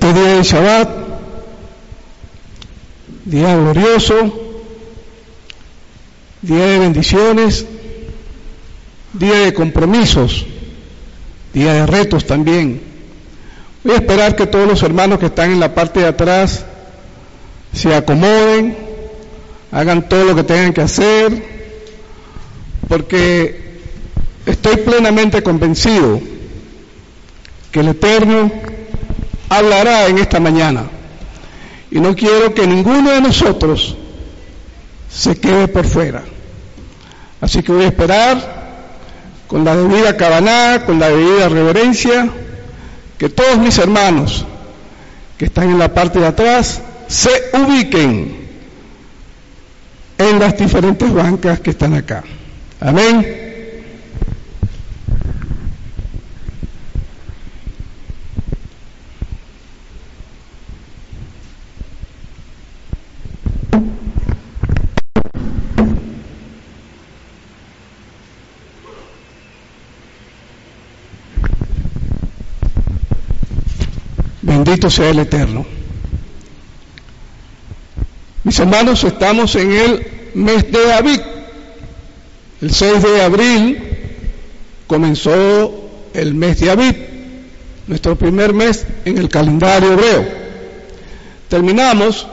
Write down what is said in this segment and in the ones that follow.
Este día de Shabbat, día glorioso, día de bendiciones, día de compromisos, día de retos también. Voy a esperar que todos los hermanos que están en la parte de atrás se acomoden, hagan todo lo que tengan que hacer, porque estoy plenamente convencido que el Eterno hablará en esta mañana. Y no quiero que ninguno de nosotros se quede por fuera. Así que voy a esperar con la debida cabaná, con la debida reverencia, que todos mis hermanos que están en la parte de atrás se ubiquen en las diferentes bancas que están acá. Amén. Bendito sea el Eterno. Mis hermanos, estamos en el mes de David. El 6 de abril comenzó el mes de David, nuestro primer mes en el calendario hebreo. Terminamos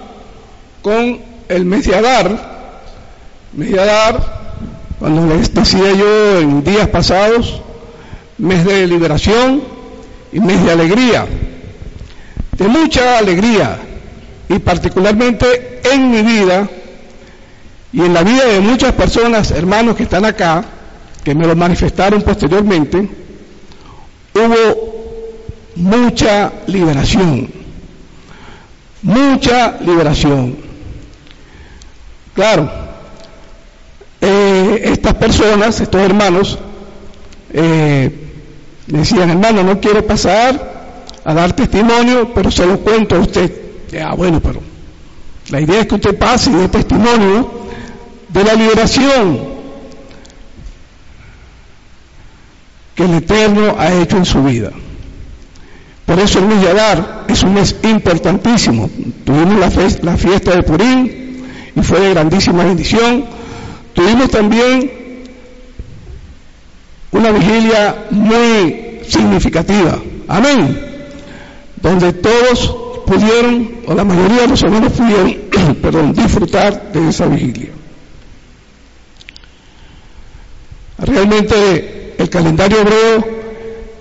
con el mes de Adar. Mes de Adar, cuando les decía yo en días pasados, mes de liberación y mes de alegría de mucha alegría y particularmente en mi vida y en la vida de muchas personas, hermanos que están acá, que me lo manifestaron posteriormente, hubo mucha liberación, mucha liberación. Claro, eh, estas personas, estos hermanos, eh, decían, hermano, no quiero pasar a dar testimonio, pero se lo cuento a usted. Ya, bueno, pero la idea es que usted pase y dé testimonio de la liberación que el Eterno ha hecho en su vida. Por eso el mes es un mes importantísimo. Tuvimos la, la fiesta de Purín y fue de grandísima bendición. Tuvimos también una vigilia muy significativa. Amén donde todos pudieron, o la mayoría de los hermanos pudieron, perdón, disfrutar de esa vigilia. Realmente el calendario hebreo,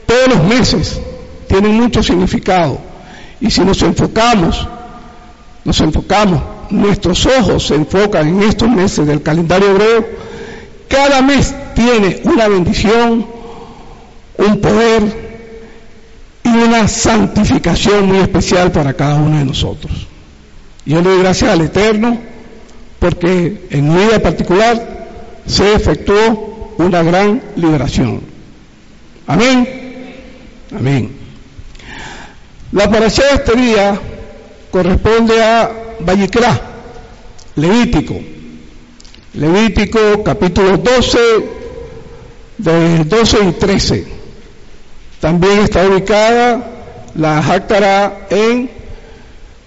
todos los meses, tienen mucho significado. Y si nos enfocamos, nos enfocamos, nuestros ojos se enfocan en estos meses del calendario hebreo, cada mes tiene una bendición, un poder, una santificación muy especial para cada uno de nosotros. Yo le doy gracias al Eterno porque en mi vida particular se efectuó una gran liberación. Amén. Amén. La parasha de este día corresponde a Vallicrá, Levítico. Levítico capítulo 12, de 12 y 13. También está ubicada la Jáctara en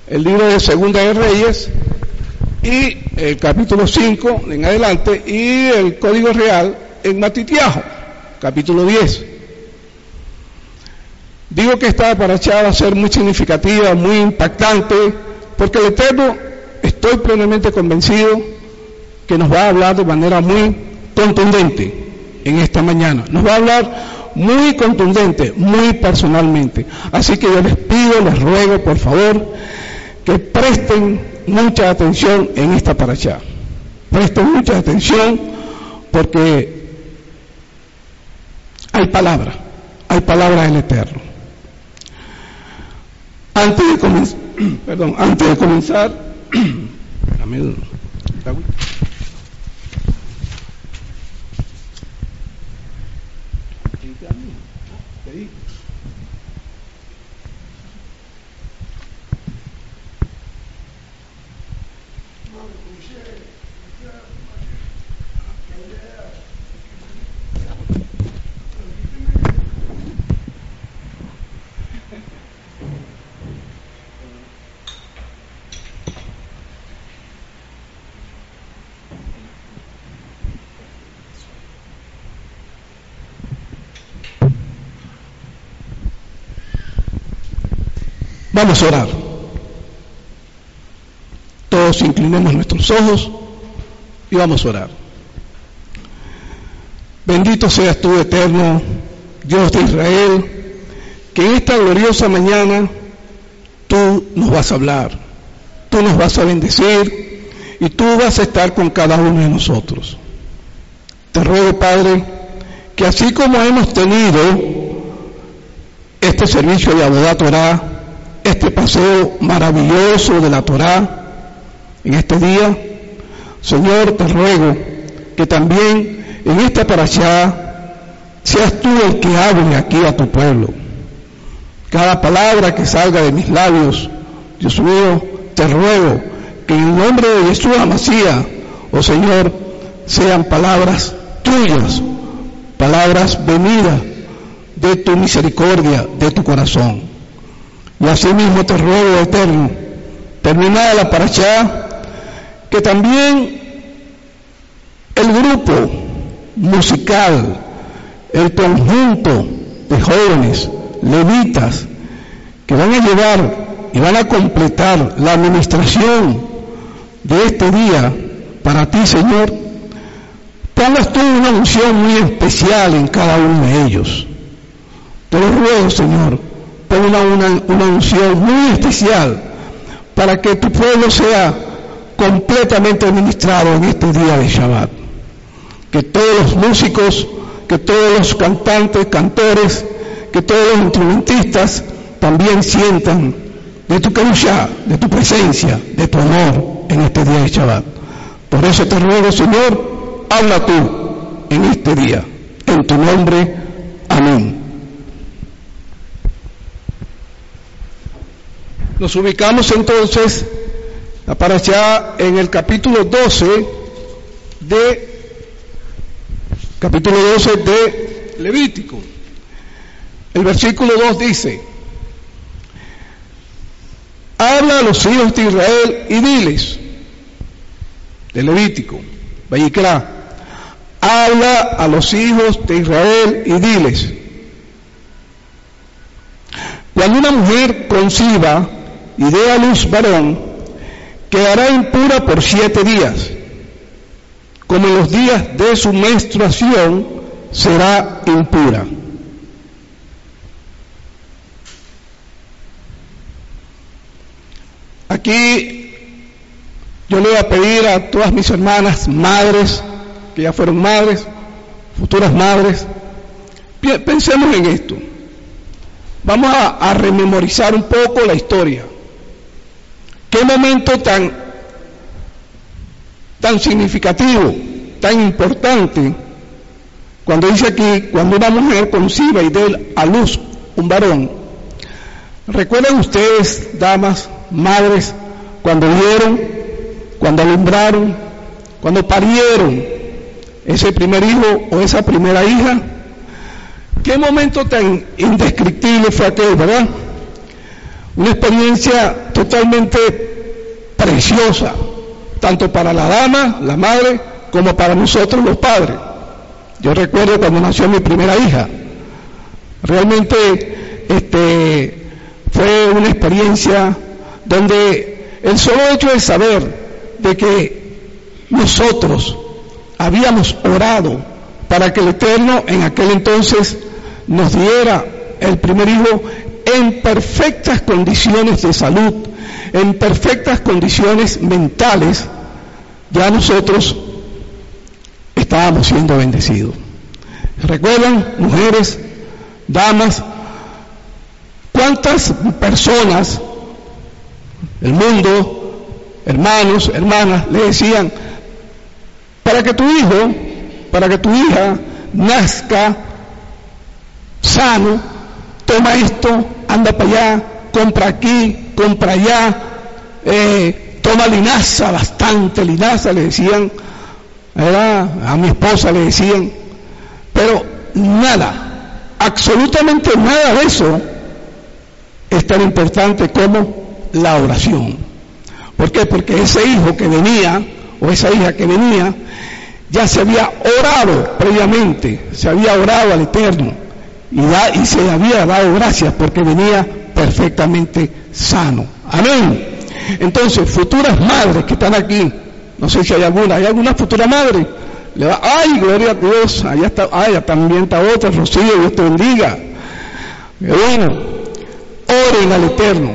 el libro de Segunda de Reyes y el capítulo 5 en adelante y el Código Real en Matitiajo, capítulo 10. Digo que esta paracha va a ser muy significativa, muy impactante, porque el Eterno estoy plenamente convencido que nos va a hablar de manera muy contundente en esta mañana. Nos va a hablar muy contundente, muy personalmente. Así que yo les pido, les ruego, por favor, que presten mucha atención en esta paracha. Presten mucha atención porque hay palabra, hay palabra del Eterno. Antes de comenzar, perdón, antes de comenzar, Vamos a orar. Todos inclinemos nuestros ojos y vamos a orar. Bendito seas tú, eterno Dios de Israel, que en esta gloriosa mañana tú nos vas a hablar, tú nos vas a bendecir y tú vas a estar con cada uno de nosotros. Te ruego, Padre, que así como hemos tenido este servicio de Abodá Torah, paseo maravilloso de la Torah en este día, Señor, te ruego que también en esta parashá seas tú el que hable aquí a tu pueblo. Cada palabra que salga de mis labios, Dios mío, te ruego que en nombre de Jesús Amasía, oh Señor, sean palabras tuyas, palabras venidas de tu misericordia, de tu corazón. Y así mismo te ruego, Eterno, terminada la parachá, que también el grupo musical, el conjunto de jóvenes, levitas, que van a llevar y van a completar la administración de este día para ti, Señor, pongas tú una unción muy especial en cada uno de ellos. Te lo ruego, Señor, pon una, unción muy especial para que tu pueblo sea completamente administrado en este día de Shabbat. Que todos los músicos, que todos los cantantes, cantores, que todos los instrumentistas también sientan de tu causha, de tu presencia, de tu amor en este día de Shabbat. Por eso te ruego, Señor, habla tú en este día. En tu nombre, amén. Nos ubicamos entonces para allá en el capítulo 12 de capítulo 12 de Levítico. El versículo 2 dice, habla a los hijos de Israel y diles, de Levítico, Vallicrá, habla a los hijos de Israel y diles, cuando una mujer conciba y dé a luz varón, quedará impura por siete días, como en los días de su menstruación será impura. Aquí yo le voy a pedir a todas mis hermanas, madres, que ya fueron madres, futuras madres, pensemos en esto. Vamos a, rememorizar un poco la historia. Qué momento tan, tan significativo, tan importante, cuando dice aquí, cuando una mujer conciba y dé a luz un varón. Recuerden ustedes, damas, madres, cuando vieron, cuando alumbraron, cuando parieron ese primer hijo o esa primera hija, qué momento tan indescriptible fue aquel, ¿verdad? Una experiencia totalmente preciosa, tanto para la dama, la madre, como para nosotros los padres. Yo recuerdo cuando nació mi primera hija. Realmente este, fue una experiencia donde el solo hecho de saber de que nosotros habíamos orado para que el Eterno en aquel entonces nos diera el primer hijo en perfectas condiciones de salud, en perfectas condiciones mentales, ya nosotros estábamos siendo bendecidos. ¿Recuerdan, mujeres, damas, cuántas personas el mundo, hermanos, hermanas, le decían, para que tu hijo, para que tu hija nazca sano, toma esto, anda para allá, compra aquí, compra allá, eh, toma linaza, bastante linaza, le decían, a mi esposa le decían, pero nada, absolutamente nada de eso es tan importante como la oración. ¿Por qué? Porque ese hijo que venía, o esa hija que venía, ya se había orado previamente, se había orado al Eterno y, y se había dado gracias porque venía perfectamente sano. Amén. Entonces, futuras madres que están aquí, no sé si hay alguna, ¿hay alguna futura madre? Le va, ay, gloria a Dios, allá está, ay, también está otra, Rocío, Dios te bendiga. bueno, oren al Eterno,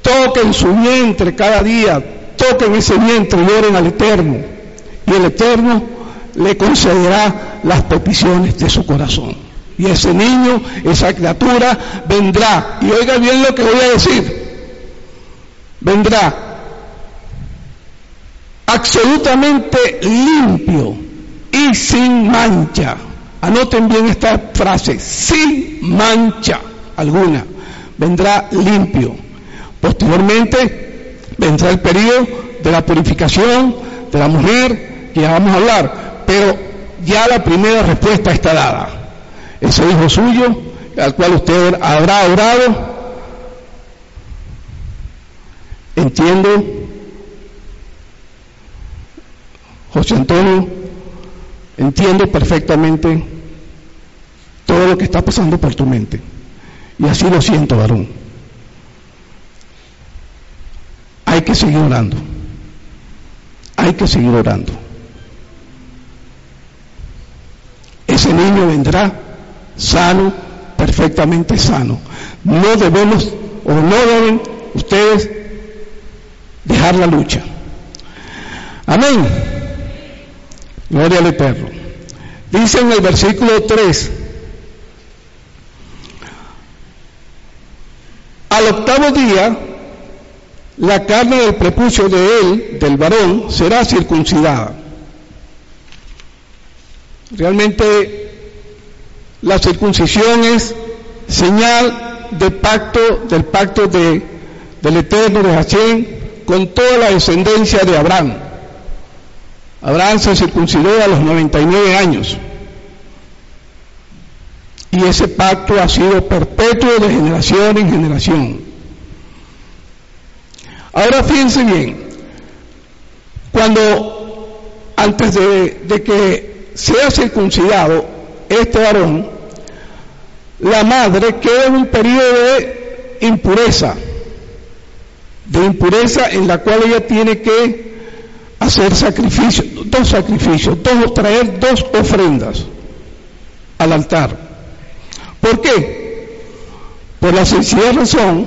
toquen su vientre cada día, toquen ese vientre y oren al Eterno. Y el Eterno le concederá las peticiones de su corazón. Y ese niño, esa criatura, vendrá. Y oiga bien lo que voy a decir. Vendrá absolutamente limpio y sin mancha. Anoten bien esta frase, sin mancha alguna. Vendrá limpio. Posteriormente vendrá el periodo de la purificación de la mujer, que ya vamos a hablar, pero ya la primera respuesta está dada. Ese hijo suyo, al cual usted habrá orado, entiendo José Antonio, entiendo perfectamente todo lo que está pasando por tu mente. Y así lo siento, varón. Hay que seguir orando. Hay que seguir orando. Ese niño vendrá sano, perfectamente sano. No debemos o no deben ustedes dejar la lucha. Amén. Gloria al Eterno. Dice en el versículo 3, al octavo día, la carne del prepucio de él, del varón, será circuncidada. Realmente la circuncisión es señal de pacto, del pacto de, del Eterno de Hashem con toda la descendencia de Abraham. Abraham se circuncidó a los 99 años. Y ese pacto ha sido perpetuo de generación en generación. Ahora fíjense bien, cuando antes de, de que sea circuncidado este varón, la madre queda en un periodo de impureza, de impureza en la cual ella tiene que hacer sacrificios, dos sacrificios, dos, traer dos ofrendas al altar. ¿Por qué? Por la sencilla razón,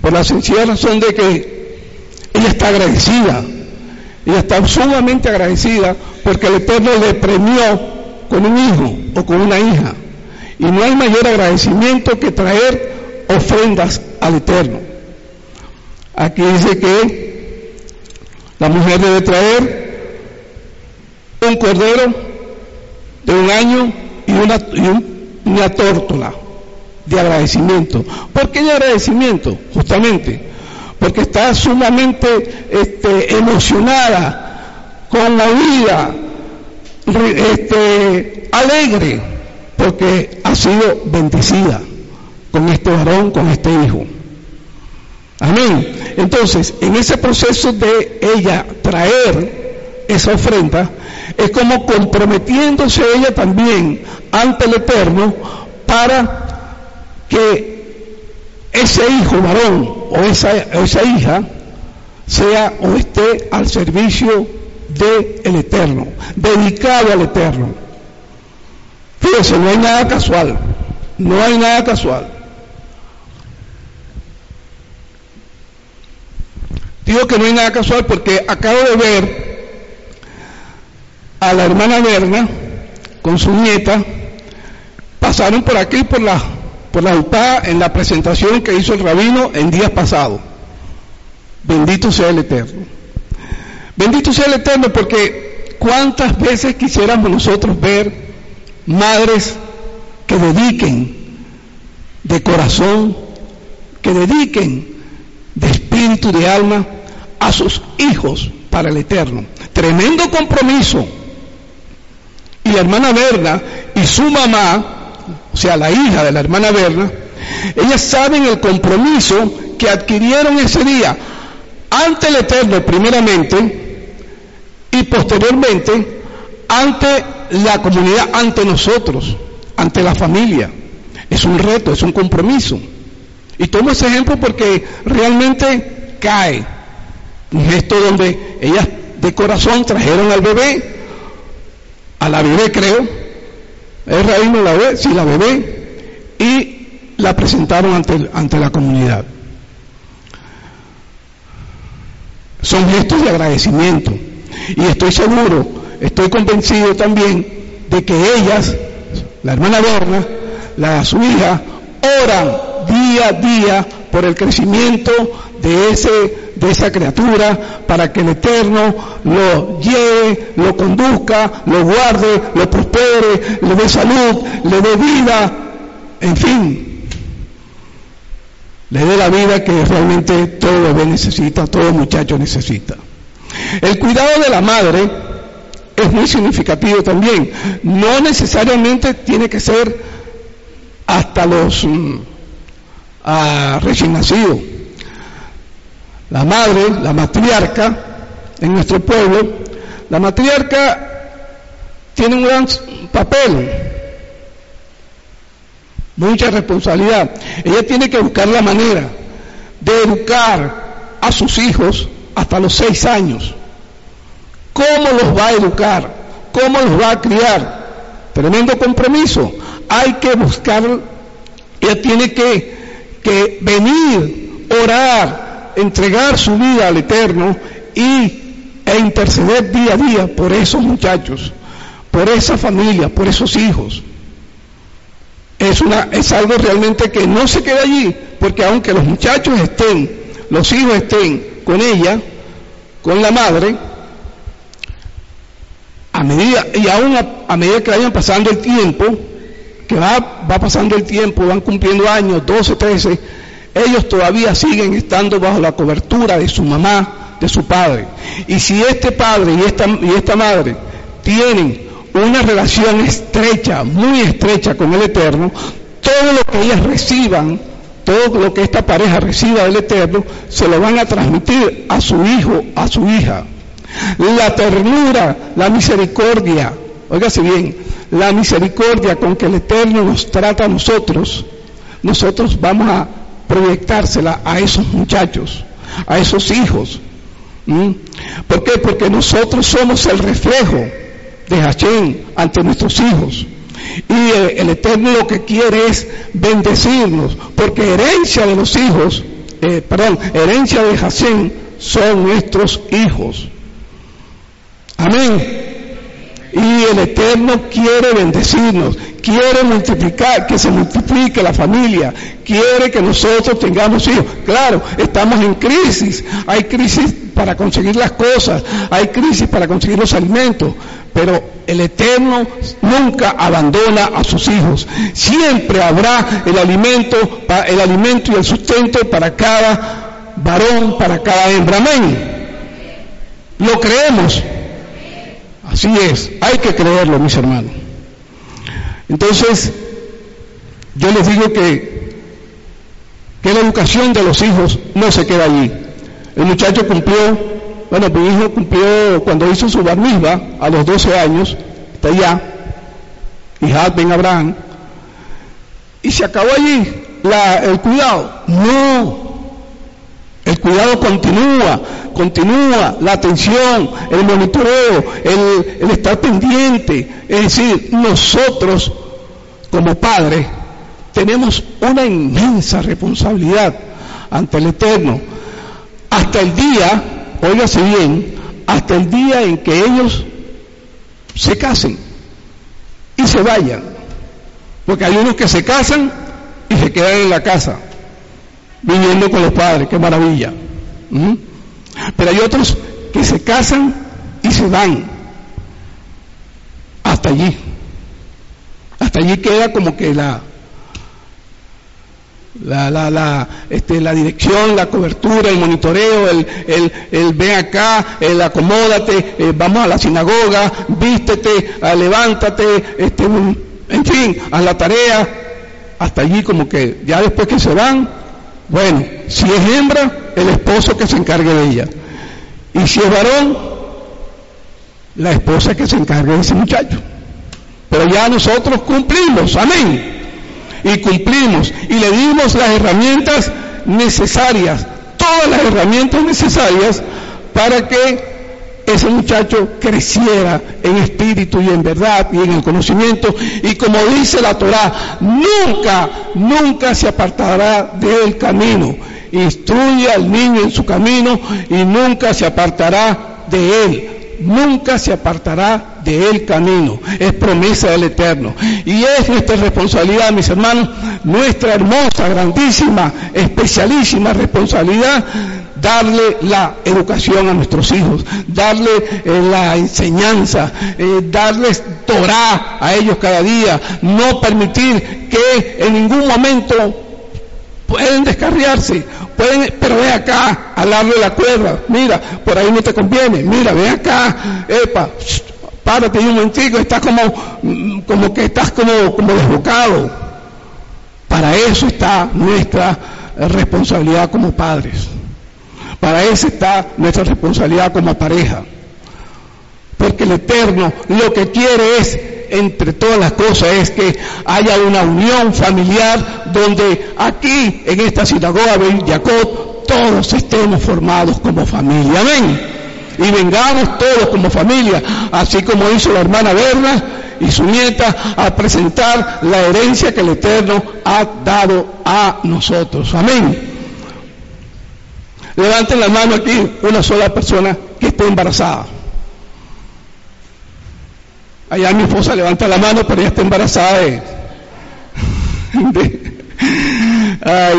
por la sencilla razón de que ella está agradecida, ella está sumamente agradecida porque el Eterno le premió con un hijo o con una hija. Y no hay mayor agradecimiento que traer ofrendas al Eterno. Aquí dice que la mujer debe traer un cordero de un año y una, una tórtola de agradecimiento. ¿Por qué de agradecimiento? Justamente porque está sumamente este, emocionada con la vida, este, alegre, porque ha sido bendecida con este varón, con este hijo. Amén. Entonces, en ese proceso de ella traer esa ofrenda, es como comprometiéndose ella también ante el Eterno para que ese hijo varón o esa, esa hija sea o esté al servicio del Eterno, dedicado al Eterno. Fíjense, no hay nada casual, no hay nada casual. Digo que no hay nada casual porque acabo de ver a la hermana Berna con su nieta, pasaron por aquí por la, por la UPA en la presentación que hizo el rabino en días pasados. Bendito sea el Eterno. Bendito sea el Eterno porque cuántas veces quisiéramos nosotros ver madres que dediquen de corazón, que dediquen de espíritu, de alma, a sus hijos para el eterno. Tremendo compromiso. Y la hermana Berna y su mamá, o sea, la hija de la hermana Berna, ellas saben el compromiso que adquirieron ese día ante el Eterno primeramente y posteriormente ante la comunidad, ante nosotros, ante la familia. Es un reto, es un compromiso. Y tomo ese ejemplo porque realmente cae. Un gesto donde ellas de corazón trajeron al bebé, a la bebé creo, es raíz no la bebé, sí la bebé, y la presentaron ante, ante la comunidad. Son gestos de agradecimiento. Y estoy seguro, estoy convencido también de que ellas, la hermana Berna, la su hija, oran día a día por el crecimiento de ese de esa criatura para que el Eterno lo lleve, lo conduzca, lo guarde, lo prospere, le dé salud, le dé vida, en fin, le dé la vida que realmente todo bebé necesita, todo muchacho necesita. El cuidado de la madre es muy significativo también. No necesariamente tiene que ser hasta los mm, recién nacidos. La madre, la matriarca, en nuestro pueblo, la matriarca tiene un gran papel, mucha responsabilidad. Ella tiene que buscar la manera de educar a sus hijos hasta los seis años. ¿Cómo los va a educar? ¿Cómo los va a criar? Tremendo compromiso. Hay que buscar, ella tiene que, que venir, orar, entregar su vida al Eterno y, e interceder día a día por esos muchachos, por esa familia, por esos hijos. Es, una, es algo realmente que no se queda allí, porque aunque los muchachos estén, los hijos estén con ella, con la madre, a medida, y aún a, medida que vayan pasando el tiempo, que va, va pasando el tiempo, van cumpliendo años, 12, 13, ellos todavía siguen estando bajo la cobertura de su mamá, de su padre. Y si este padre y esta, y esta madre tienen una relación estrecha, muy estrecha con el Eterno, todo lo que ellas reciban, todo lo que esta pareja reciba del Eterno, se lo van a transmitir a su hijo, a su hija. La ternura, la misericordia, óigase bien, la misericordia con que el Eterno nos trata a nosotros, nosotros vamos a proyectársela a esos muchachos, a esos hijos. ¿Mm? ¿Por qué? Porque nosotros somos el reflejo de Hashem ante nuestros hijos. Y el, Eterno lo que quiere es bendecirnos, porque herencia de los hijos, eh, perdón, herencia de Hashem son nuestros hijos. Amén. Y el Eterno quiere bendecirnos, quiere multiplicar, que se multiplique la familia, quiere que nosotros tengamos hijos. Claro, estamos en crisis, hay crisis para conseguir las cosas, hay crisis para conseguir los alimentos, pero el Eterno nunca abandona a sus hijos. Siempre habrá el alimento, el alimento y el sustento para cada varón, para cada hembra. Amén. Lo creemos. Así es, hay que creerlo, mis hermanos. Entonces, yo les digo que, que la educación de los hijos no se queda allí. El muchacho cumplió, bueno, mi hijo cumplió cuando hizo su bar a los 12 años, está allá, hija Ben Abraham, y se acabó allí el cuidado. No, el cuidado continúa, continúa la atención, el monitoreo, el, estar pendiente. Es decir, nosotros como padres tenemos una inmensa responsabilidad ante el Eterno. Hasta el día, óigase bien, hasta el día en que ellos se casen y se vayan. Porque hay unos que se casan y se quedan en la casa viviendo con los padres, qué maravilla. ¿Mm? Pero hay otros que se casan y se van. Hasta allí. Hasta allí queda como que la, la, la, la, este, la dirección, la cobertura, el monitoreo, el, el, el ven acá, el acomódate, eh, vamos a la sinagoga, vístete, ah, levántate, este, en fin, a la tarea. Hasta allí como que ya después que se van, bueno, si es hembra, el esposo que se encargue de ella. Y si es varón, la esposa que se encargue de ese muchacho. Pero ya nosotros cumplimos, amén. Y cumplimos y le dimos las herramientas necesarias, todas las herramientas necesarias para que ese muchacho creciera en espíritu y en verdad y en el conocimiento y como dice la Torá, nunca, nunca se apartará del camino. Instruye al niño en su camino y nunca se apartará de él. Nunca se apartará de él camino. Es promesa del Eterno. Y es nuestra responsabilidad, mis hermanos, nuestra hermosa, grandísima, especialísima responsabilidad darle la educación a nuestros hijos, darle eh, la enseñanza, eh, darles Torah a ellos cada día, no permitir que en ningún momento pueden descarriarse, pueden, pero ve acá, alarle la cuerda, mira, por ahí no te conviene, mira, ve acá, epa, párate un momentico, estás como, mm, como que estás como, desbocado. Para eso está nuestra responsabilidad como padres. Para eso está nuestra responsabilidad como pareja. Porque el Eterno lo que quiere es, entre todas las cosas, es que haya una unión familiar donde aquí, en esta sinagoga de Jacob, todos estemos formados como familia. Amén. Y vengamos todos como familia, así como hizo la hermana Berna y su nieta, a presentar la herencia que el Eterno ha dado a nosotros. Amén. Levanten la mano aquí una sola persona que esté embarazada. Allá mi esposa levanta la mano, pero ella está embarazada de,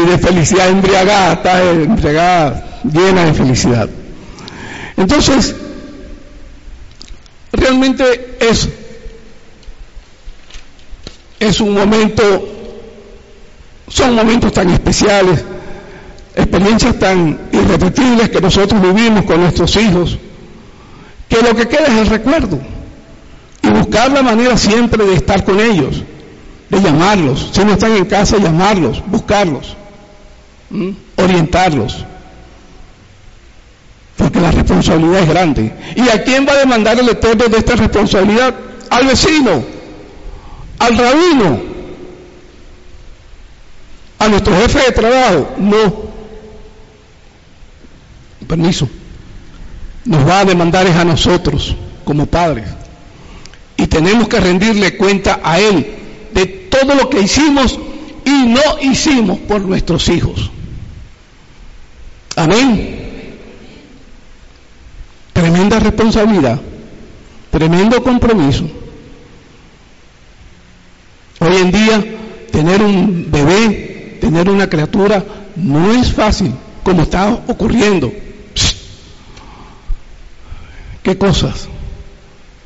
de felicidad, embriagada, está embriagada, llena de felicidad. Entonces, realmente es, es un momento, son momentos tan especiales experiencias tan irrepetibles que nosotros vivimos con nuestros hijos, que lo que queda es el recuerdo y buscar la manera siempre de estar con ellos, de llamarlos, si no están en casa, llamarlos, buscarlos, orientarlos, la responsabilidad es grande. ¿Y a quién va a demandar el Eterno de esta responsabilidad? Al vecino, al rabino, a nuestro jefe de trabajo, no, permiso, nos va a demandar es a nosotros como padres. Y tenemos que rendirle cuenta a Él de todo lo que hicimos y no hicimos por nuestros hijos. Amén. Tremenda responsabilidad, tremendo compromiso. Hoy en día, tener un bebé, tener una criatura, no es fácil, como está ocurriendo qué cosas.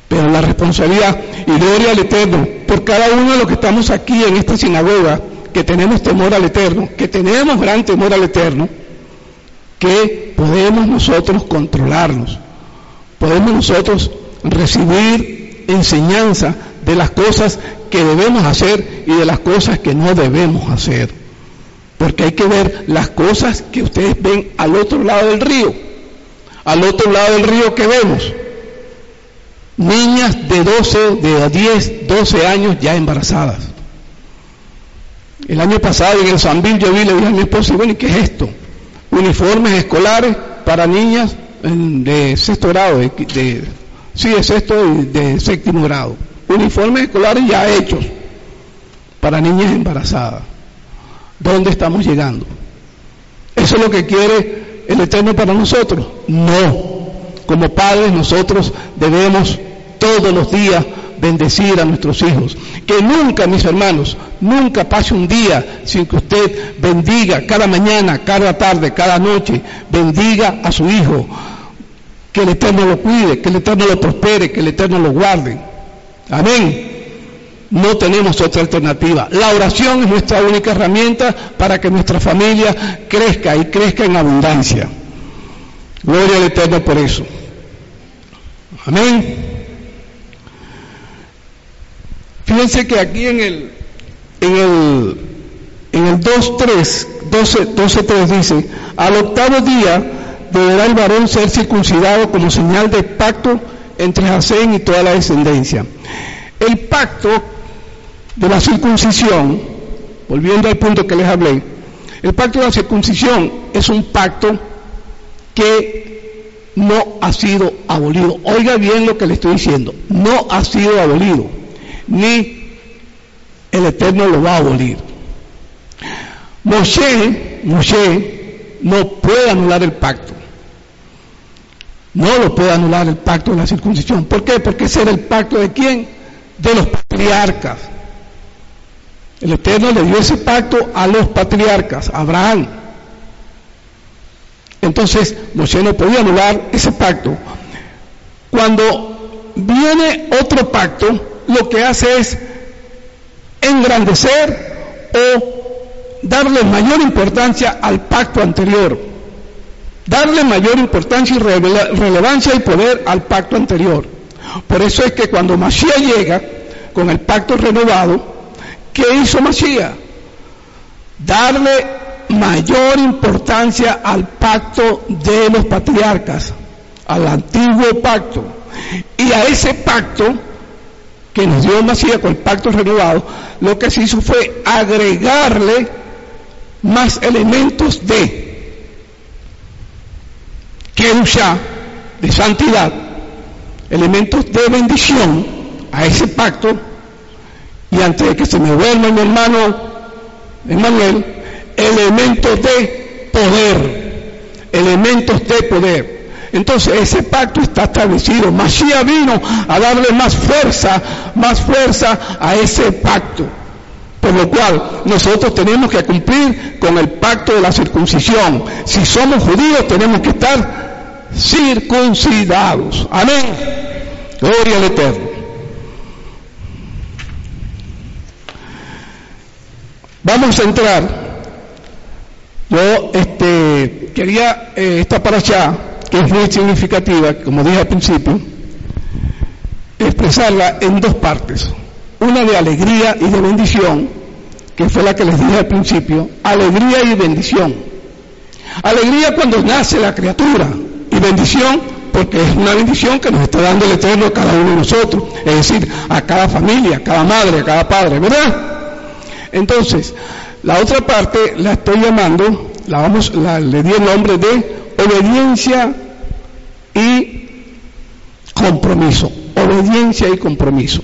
Pero la responsabilidad y gloria al Eterno por cada uno de los que estamos aquí en esta sinagoga, que tenemos temor al Eterno, que tenemos gran temor al Eterno, que podemos nosotros controlarnos, podemos nosotros recibir enseñanza de las cosas que debemos hacer y de las cosas que no debemos hacer. Porque hay que ver las cosas que ustedes ven al otro lado del río al otro lado del río que vemos, niñas de 12, de 10, 12 años ya embarazadas. El año pasado en el Sambil yo vi, le dije a mi esposa, bueno, ¿y qué es esto? Uniformes escolares para niñas de sexto grado, de, sí, de sexto y de séptimo grado. Uniformes escolares ya hechos para niñas embarazadas. ¿Dónde estamos llegando? Eso es lo que quiere el Eterno para nosotros? No. Como padres nosotros debemos todos los días bendecir a nuestros hijos. Que nunca, mis hermanos, nunca pase un día sin que usted bendiga cada mañana, cada tarde, cada noche, bendiga a su hijo. Que el Eterno lo cuide, que el Eterno lo prospere, que el Eterno lo guarde. Amén. No tenemos otra alternativa. La oración es nuestra única herramienta para que nuestra familia crezca y crezca en abundancia. Gloria al Eterno por eso. Amén. Fíjense que aquí en el, en el, en el 2.3, 12.3 dice, al octavo día deberá el varón ser circuncidado como señal de pacto entre Hasén y toda la descendencia. El pacto de la circuncisión volviendo al punto que les hablé, el pacto de la circuncisión es un pacto que no ha sido abolido. Oiga bien lo que le estoy diciendo, no ha sido abolido, ni el Eterno lo va a abolir. Moshe, Moshe no puede anular el pacto. No lo puede anular el pacto de la circuncisión. ¿Por qué? Porque ese era el pacto de quién? De los patriarcas. El Eterno le dio ese pacto a los patriarcas, a Abraham. Entonces, Moshe no podía anular ese pacto. Cuando viene otro pacto, lo que hace es engrandecer o darle mayor importancia al pacto anterior. Darle mayor importancia y relevancia y poder al pacto anterior. Por eso es que cuando Mashiach llega con el pacto renovado, ¿Qué hizo Masías? Darle mayor importancia al pacto de los patriarcas, al antiguo pacto. Y a ese pacto que nos dio Masías con el pacto renovado, lo que se hizo fue agregarle más elementos de Kedusha, de santidad, elementos de bendición a ese pacto y antes de que se me vuelva mi hermano Emanuel, elementos de poder, elementos de poder. Entonces ese pacto está establecido. Mashiach vino a darle más fuerza, más fuerza a ese pacto. Por lo cual nosotros tenemos que cumplir con el pacto de la circuncisión. Si somos judíos tenemos que estar circuncidados. Amén. Gloria al Eterno. Vamos a entrar. Yo este, quería eh, esta para allá, que es muy significativa, como dije al principio, expresarla en dos partes. Una de alegría y de bendición, que fue la que les dije al principio, alegría y bendición. Alegría cuando nace la criatura bendición porque es una bendición que nos está dando el Eterno a cada uno de nosotros, es decir, a cada familia, a cada madre, a cada padre, ¿verdad? Entonces, la otra parte la estoy llamando, la vamos, le di el nombre de obediencia y compromiso. Obediencia y compromiso.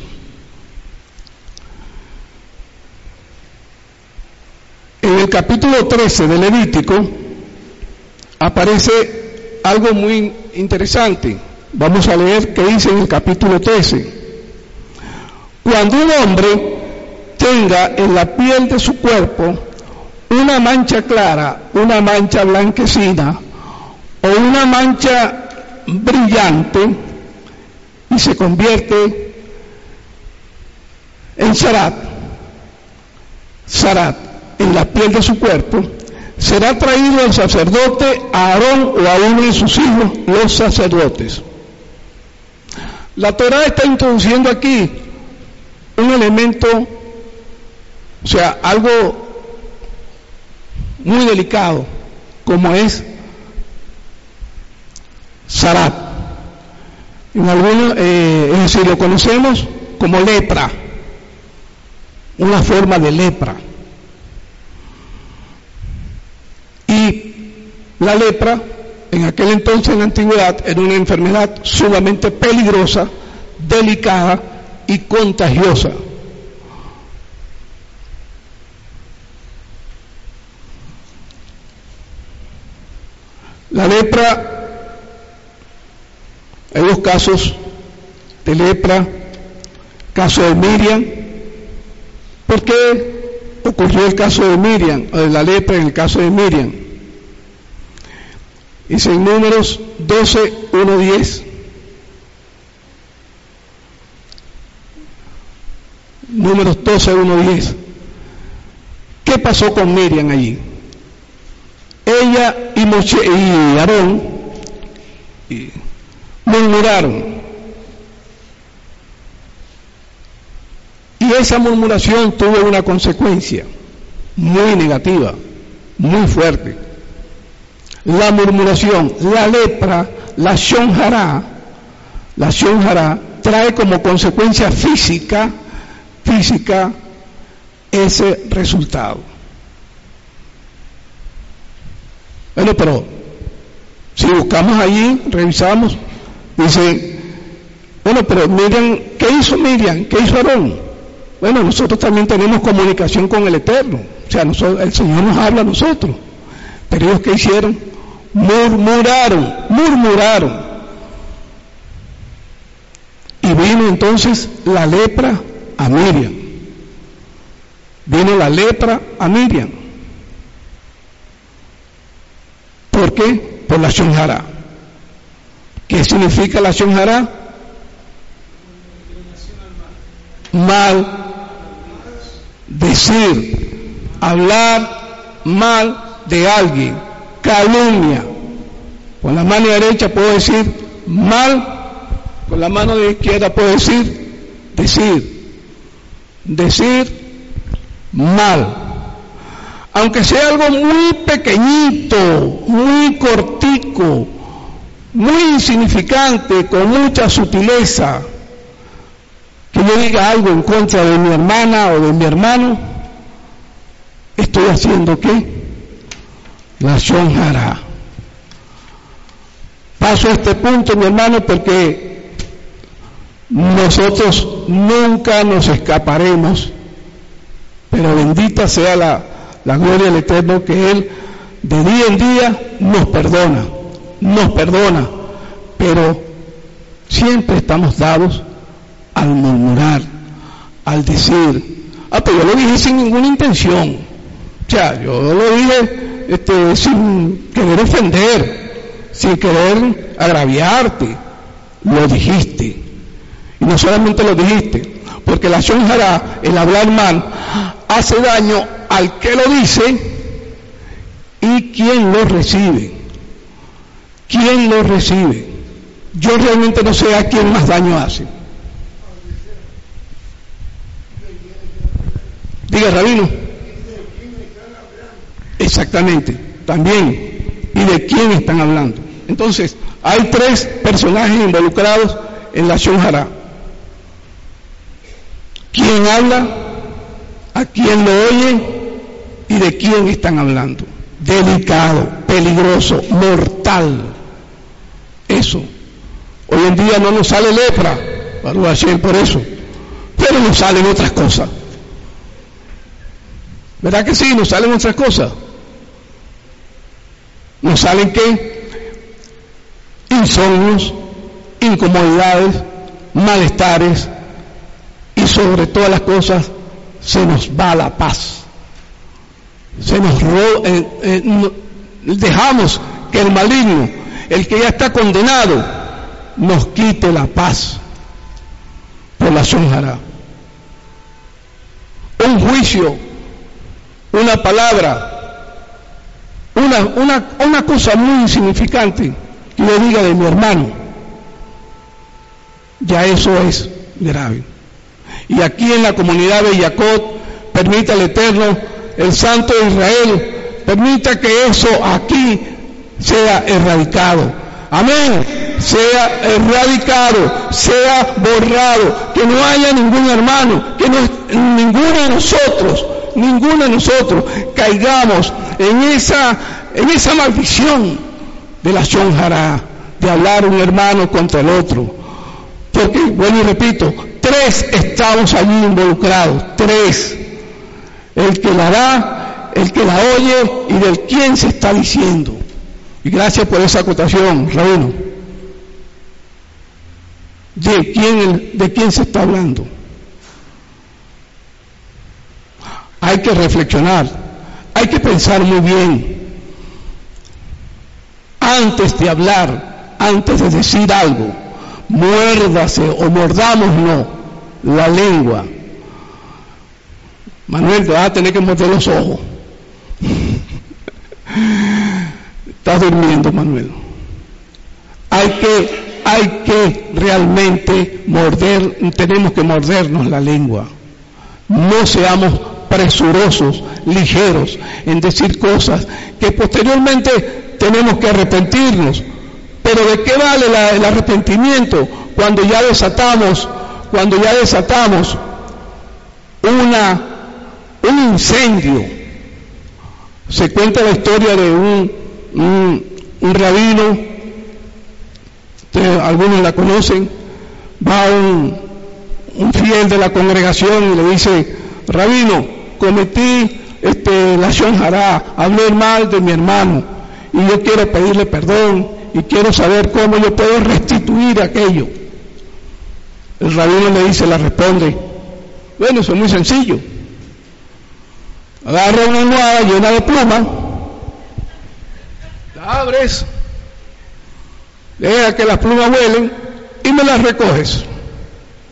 En el capítulo 13 de Levítico aparece algo muy interesante. Vamos a leer qué dice en el capítulo 13. Cuando un hombre tenga en la piel de su cuerpo una mancha clara, una mancha blanquecina o una mancha brillante y se convierte en sarat, sarat en la piel de su cuerpo, será traído el sacerdote a Aarón o a uno de sus hijos, los sacerdotes. La Torah está introduciendo aquí un elemento o sea, algo muy delicado, como es Sarat. En algunos, eh, es decir, lo conocemos como lepra, una forma de lepra. Y la lepra, en aquel entonces en la antigüedad, era una enfermedad sumamente peligrosa, delicada y contagiosa. La lepra, hay dos casos de lepra, caso de Miriam. ¿Por qué ocurrió el caso de Miriam, o de la lepra en el caso de Miriam? Dice en números 12, 1, 10. Números 12, 1, 10. ¿Qué pasó con Miriam allí? ella y, y Aarón murmuraron. Y esa murmuración tuvo una consecuencia muy negativa, muy fuerte. La murmuración, la lepra, la shonjara, la shonjara trae como consecuencia física, física, ese resultado. Bueno, pero si buscamos allí, revisamos, dice, bueno, pero Miriam, ¿qué hizo Miriam? ¿Qué hizo Aarón? Bueno, nosotros también tenemos comunicación con el Eterno. O sea, el Señor nos habla a nosotros. Pero ellos qué hicieron? Murmuraron, murmuraron. Y vino entonces la lepra a Miriam. Vino la lepra a Miriam. ¿Por qué? Por la Shonjara. ¿Qué significa la Shonjara? Mal, decir, hablar mal de alguien, calumnia. Con la mano derecha puedo decir mal con la mano de izquierda puedo decir, decir, decir mal. Aunque sea algo muy pequeñito, muy cortico, muy insignificante, con mucha sutileza, que yo diga algo en contra de mi hermana o de mi hermano, estoy haciendo qué? La shonjara. Paso a este punto, mi hermano, porque nosotros nunca nos escaparemos, pero bendita sea la, gloria del Eterno que Él de día en día nos perdona, nos perdona, pero siempre estamos dados al murmurar, al decir, ah, pero yo lo dije sin ninguna intención, o sea, yo lo dije este, sin querer ofender, sin querer agraviarte, lo dijiste. Y no solamente lo dijiste, porque la shonjara, el hablar mal, hace daño al que lo dice y quien lo recibe. ¿Quién lo recibe? Yo realmente no sé a quién más daño hace. Diga, Rabino. Exactamente, también. ¿Y de quién están hablando? Entonces, hay tres personajes involucrados en la Shonjara quién habla, a quién lo oye y de quién están hablando. Delicado, peligroso, mortal. Eso. Hoy en día no nos sale lepra, por eso, pero nos salen otras cosas. ¿Verdad que sí? Nos salen otras cosas. Nos salen qué? Insomnios, incomodidades, malestares, sobre todas las cosas se nos va la paz. Se nos eh, eh, dejamos que el maligno, el que ya está condenado, nos quite la paz por la sonjara. Un juicio, una palabra, una, una, una cosa muy insignificante que le diga de mi hermano, ya eso es grave. Y aquí en la comunidad de Yacot, permita el Eterno, el Santo de Israel, permita que eso aquí sea erradicado. Amén. Sea erradicado, sea borrado, que no haya ningún hermano, que no, ninguno de nosotros, ninguno de nosotros caigamos en esa, en esa maldición de la shonjara, de hablar un hermano contra el otro. Porque, bueno y repito, Tres estamos allí involucrados, tres. El que la da, el que la oye y del quién se está diciendo. Y gracias por esa acotación, Rabino. ¿De quién, ¿De quién se está hablando? Hay que reflexionar, hay que pensar muy bien. Antes de hablar, antes de decir algo, muérdase o mordámonos la lengua. Manuel, te vas a tener que morder los ojos. Estás durmiendo, Manuel. Hay que, hay que realmente morder, tenemos que mordernos la lengua. No seamos presurosos, ligeros en decir cosas que posteriormente tenemos que arrepentirnos. Pero ¿de qué vale el arrepentimiento cuando ya desatamos cuando ya desatamos una, un incendio. Se cuenta la historia de un, un, rabino, algunos la conocen, va un, un fiel de la congregación y le dice, rabino, cometí este, la Shonjara, hablé mal de mi hermano y yo quiero pedirle perdón y quiero saber cómo yo puedo restituir aquello. El rabino le dice, la responde, bueno, eso es muy sencillo. Agarra una almohada llena de pluma, la abres, deja que las plumas huelen y me las recoges.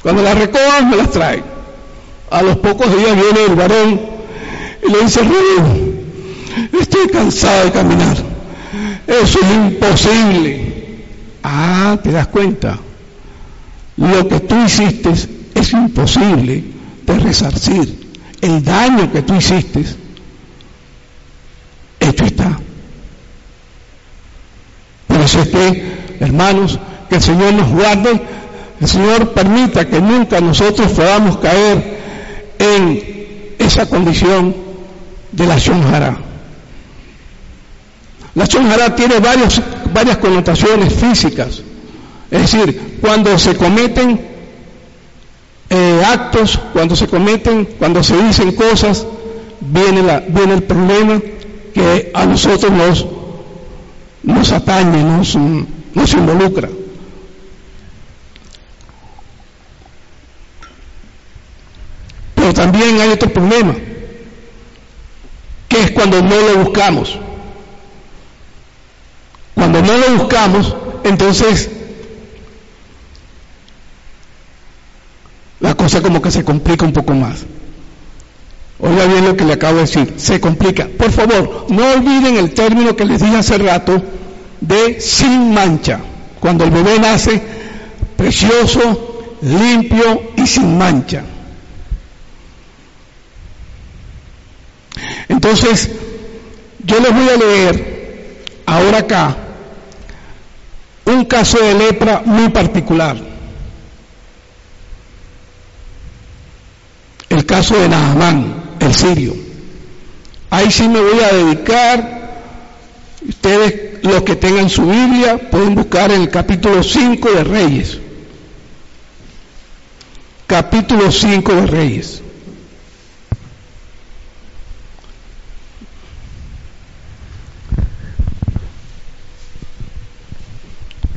Cuando las recojas me las trae. A los pocos días viene el varón y le dice, Rabino, estoy cansado de caminar. Eso es imposible. Ah, ¿te das cuenta? Lo que tú hiciste es imposible de resarcir. El daño que tú hiciste, hecho está. Por eso es que, hermanos, que el Señor nos guarde, el Señor permita que nunca nosotros podamos caer en esa condición de la Shonjara. La Shonjara tiene varias connotaciones físicas. Es decir, cuando se cometen eh, actos, cuando se cometen, cuando se dicen cosas, viene, la, viene el problema que a nosotros nos, nos atañe, nos, nos involucra. Pero también hay otro problema, que es cuando no lo buscamos. Cuando no lo buscamos, entonces la cosa como que se complica un poco más. Oiga bien lo que le acabo de decir, se complica. Por favor, no olviden el término que les dije hace rato de sin mancha. Cuando el bebé nace precioso, limpio y sin mancha. Entonces, yo les voy a leer ahora acá un caso de lepra muy particular. El caso de Nahamán, el sirio. Ahí sí me voy a dedicar, ustedes los que tengan su Biblia pueden buscar el capítulo 5 de Reyes. Capítulo 5 de Reyes.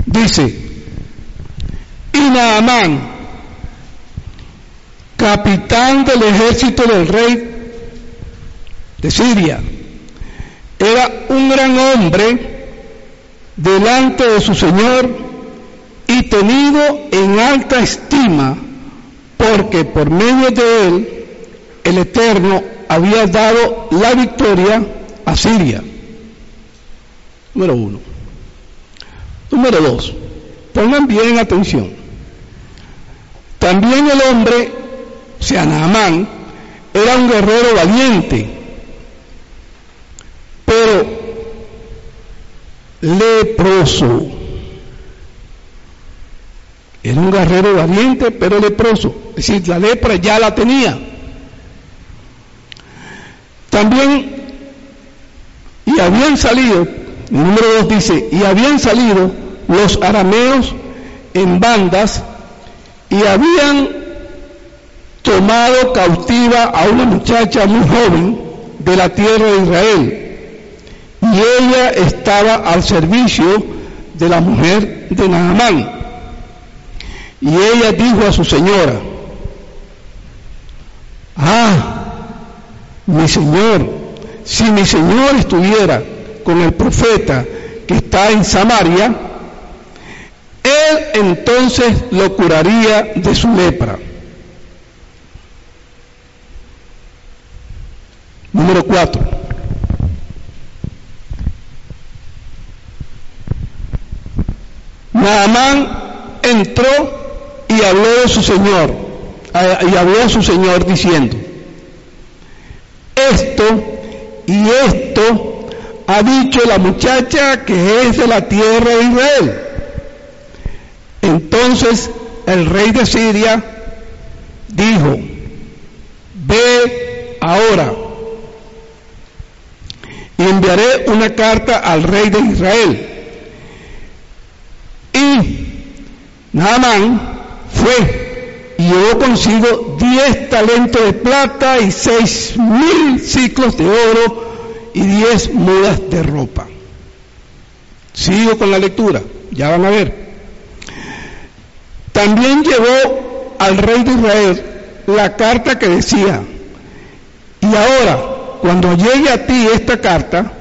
Dice, y Naamán, capitán del ejército del rey de Siria, era un gran hombre delante de su Señor y tenido en alta estima, porque por medio de él el Eterno había dado la victoria a Siria. Número uno. Número dos, pongan bien atención. También el hombre, o sea, Naamán, era un guerrero valiente, pero leproso. Era un guerrero valiente, pero leproso. Es decir, la lepra ya la tenía. También, y habían salido número dos dice, y habían salido los arameos en bandas y habían tomado cautiva a una muchacha muy joven de la tierra de Israel. Y ella estaba al servicio de la mujer de Naamán. Y ella dijo a su señora, ah, mi señor, si mi señor estuviera con el profeta que está en Samaria, él entonces lo curaría de su lepra. Número cuatro. Naamán entró y habló de su Señor, y habló a su Señor diciendo, esto y esto ha dicho la muchacha que es de la tierra de Israel. Entonces el rey de Siria dijo, ve ahora y enviaré una carta al rey de Israel. Y Naamán fue y llevó consigo diez talentos de plata y seis mil ciclos de oro y diez mudas de ropa. Sigo con la lectura, ya van a ver. También llevó al rey de Israel la carta que decía, y ahora, cuando llegue a ti esta carta,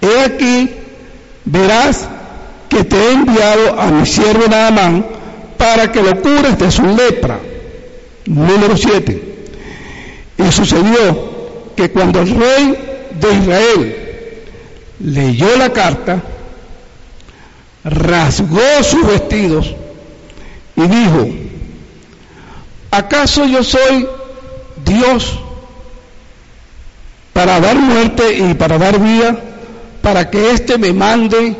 he aquí, verás que te he enviado a mi siervo Naamán para que lo cures de su lepra. Número 7. Y sucedió que cuando el rey de Israel leyó la carta, rasgó sus vestidos y dijo, ¿acaso yo soy Dios para dar muerte y para dar vida, para que éste me mande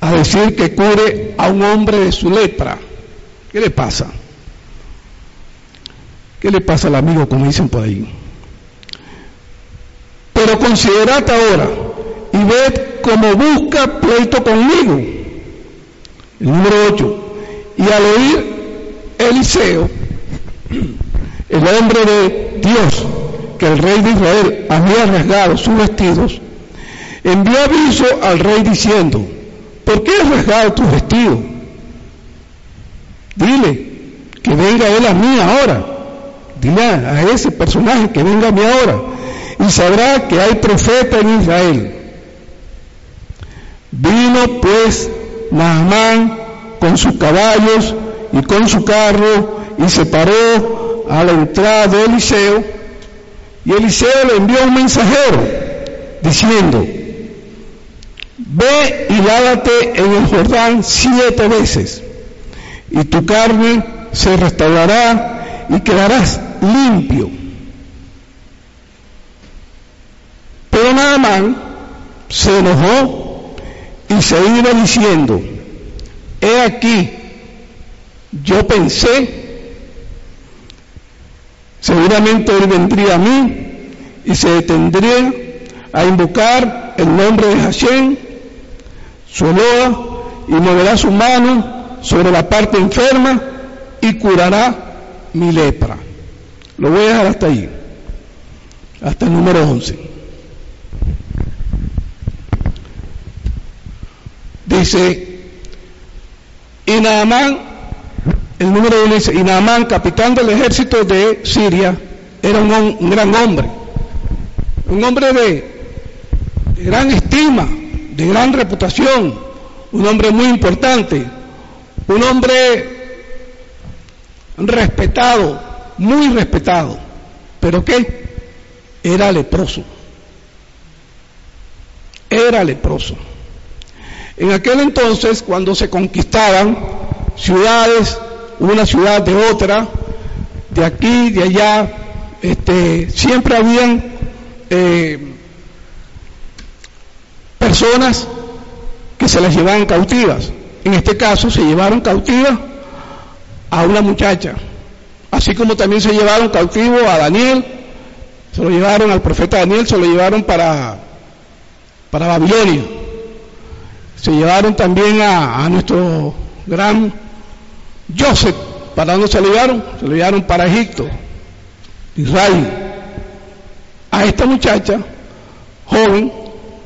a decir que cure a un hombre de su lepra. ¿Qué le pasa? ¿Qué le pasa al amigo, como dicen por ahí? Pero considerad ahora y ved cómo busca pleito conmigo. El número 8. Y al oír Eliseo, el hombre de Dios, que el rey de Israel había rasgado sus vestidos, envió aviso al rey diciendo, ¿por qué has rasgado tus vestidos? Dile que venga él a mí ahora. Dile a ese personaje que venga a mí ahora. Y sabrá que hay profeta en Israel. Vino pues Naamán con sus caballos y con su carro y se paró a la entrada de Eliseo y Eliseo le envió un mensajero diciendo, ve y lávate en el Jordán siete veces, y tu carne se restaurará y quedarás limpio. Pero Naamán se enojó y se iba diciendo, he aquí, yo pensé Seguramente él vendría a mí y se detendría a invocar el nombre de Hashem, su Eloa, y moverá su mano sobre la parte enferma y curará mi lepra. Lo voy a dejar hasta ahí, hasta el número 11. Dice, y Naamán el número uno dice, y Naamán, capitán del ejército de Siria, era un, gran hombre, un hombre de, gran estima, de gran reputación, un hombre muy importante, un hombre respetado, muy respetado, pero ¿qué? Era leproso, era leproso. En aquel entonces, cuando se conquistaban ciudades, una ciudad de otra, de aquí, de allá, este, siempre habían eh, personas que se las llevaban cautivas. En este caso se llevaron cautiva a una muchacha, así como también se llevaron cautivo a Daniel, se lo llevaron al profeta Daniel, se lo llevaron para, para Babilonia, se llevaron también a, nuestro gran Joseph, ¿para dónde se lo llevaron? Se lo llevaron para Egipto, Israel. A esta muchacha, joven,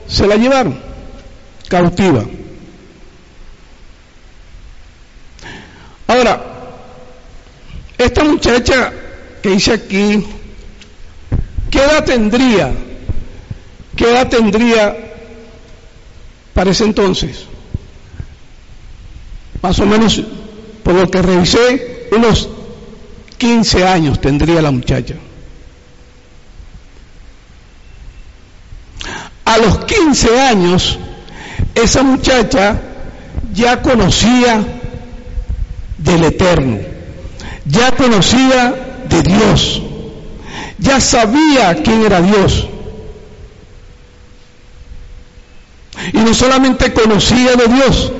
se la llevaron, cautiva. Ahora, esta muchacha que dice aquí, ¿qué edad tendría? ¿Qué edad tendría para ese entonces? Más o menos por lo que revisé, unos 15 años tendría la muchacha. A los 15 años, esa muchacha ya conocía del Eterno, ya conocía de Dios, ya sabía quién era Dios. Y no solamente conocía de Dios,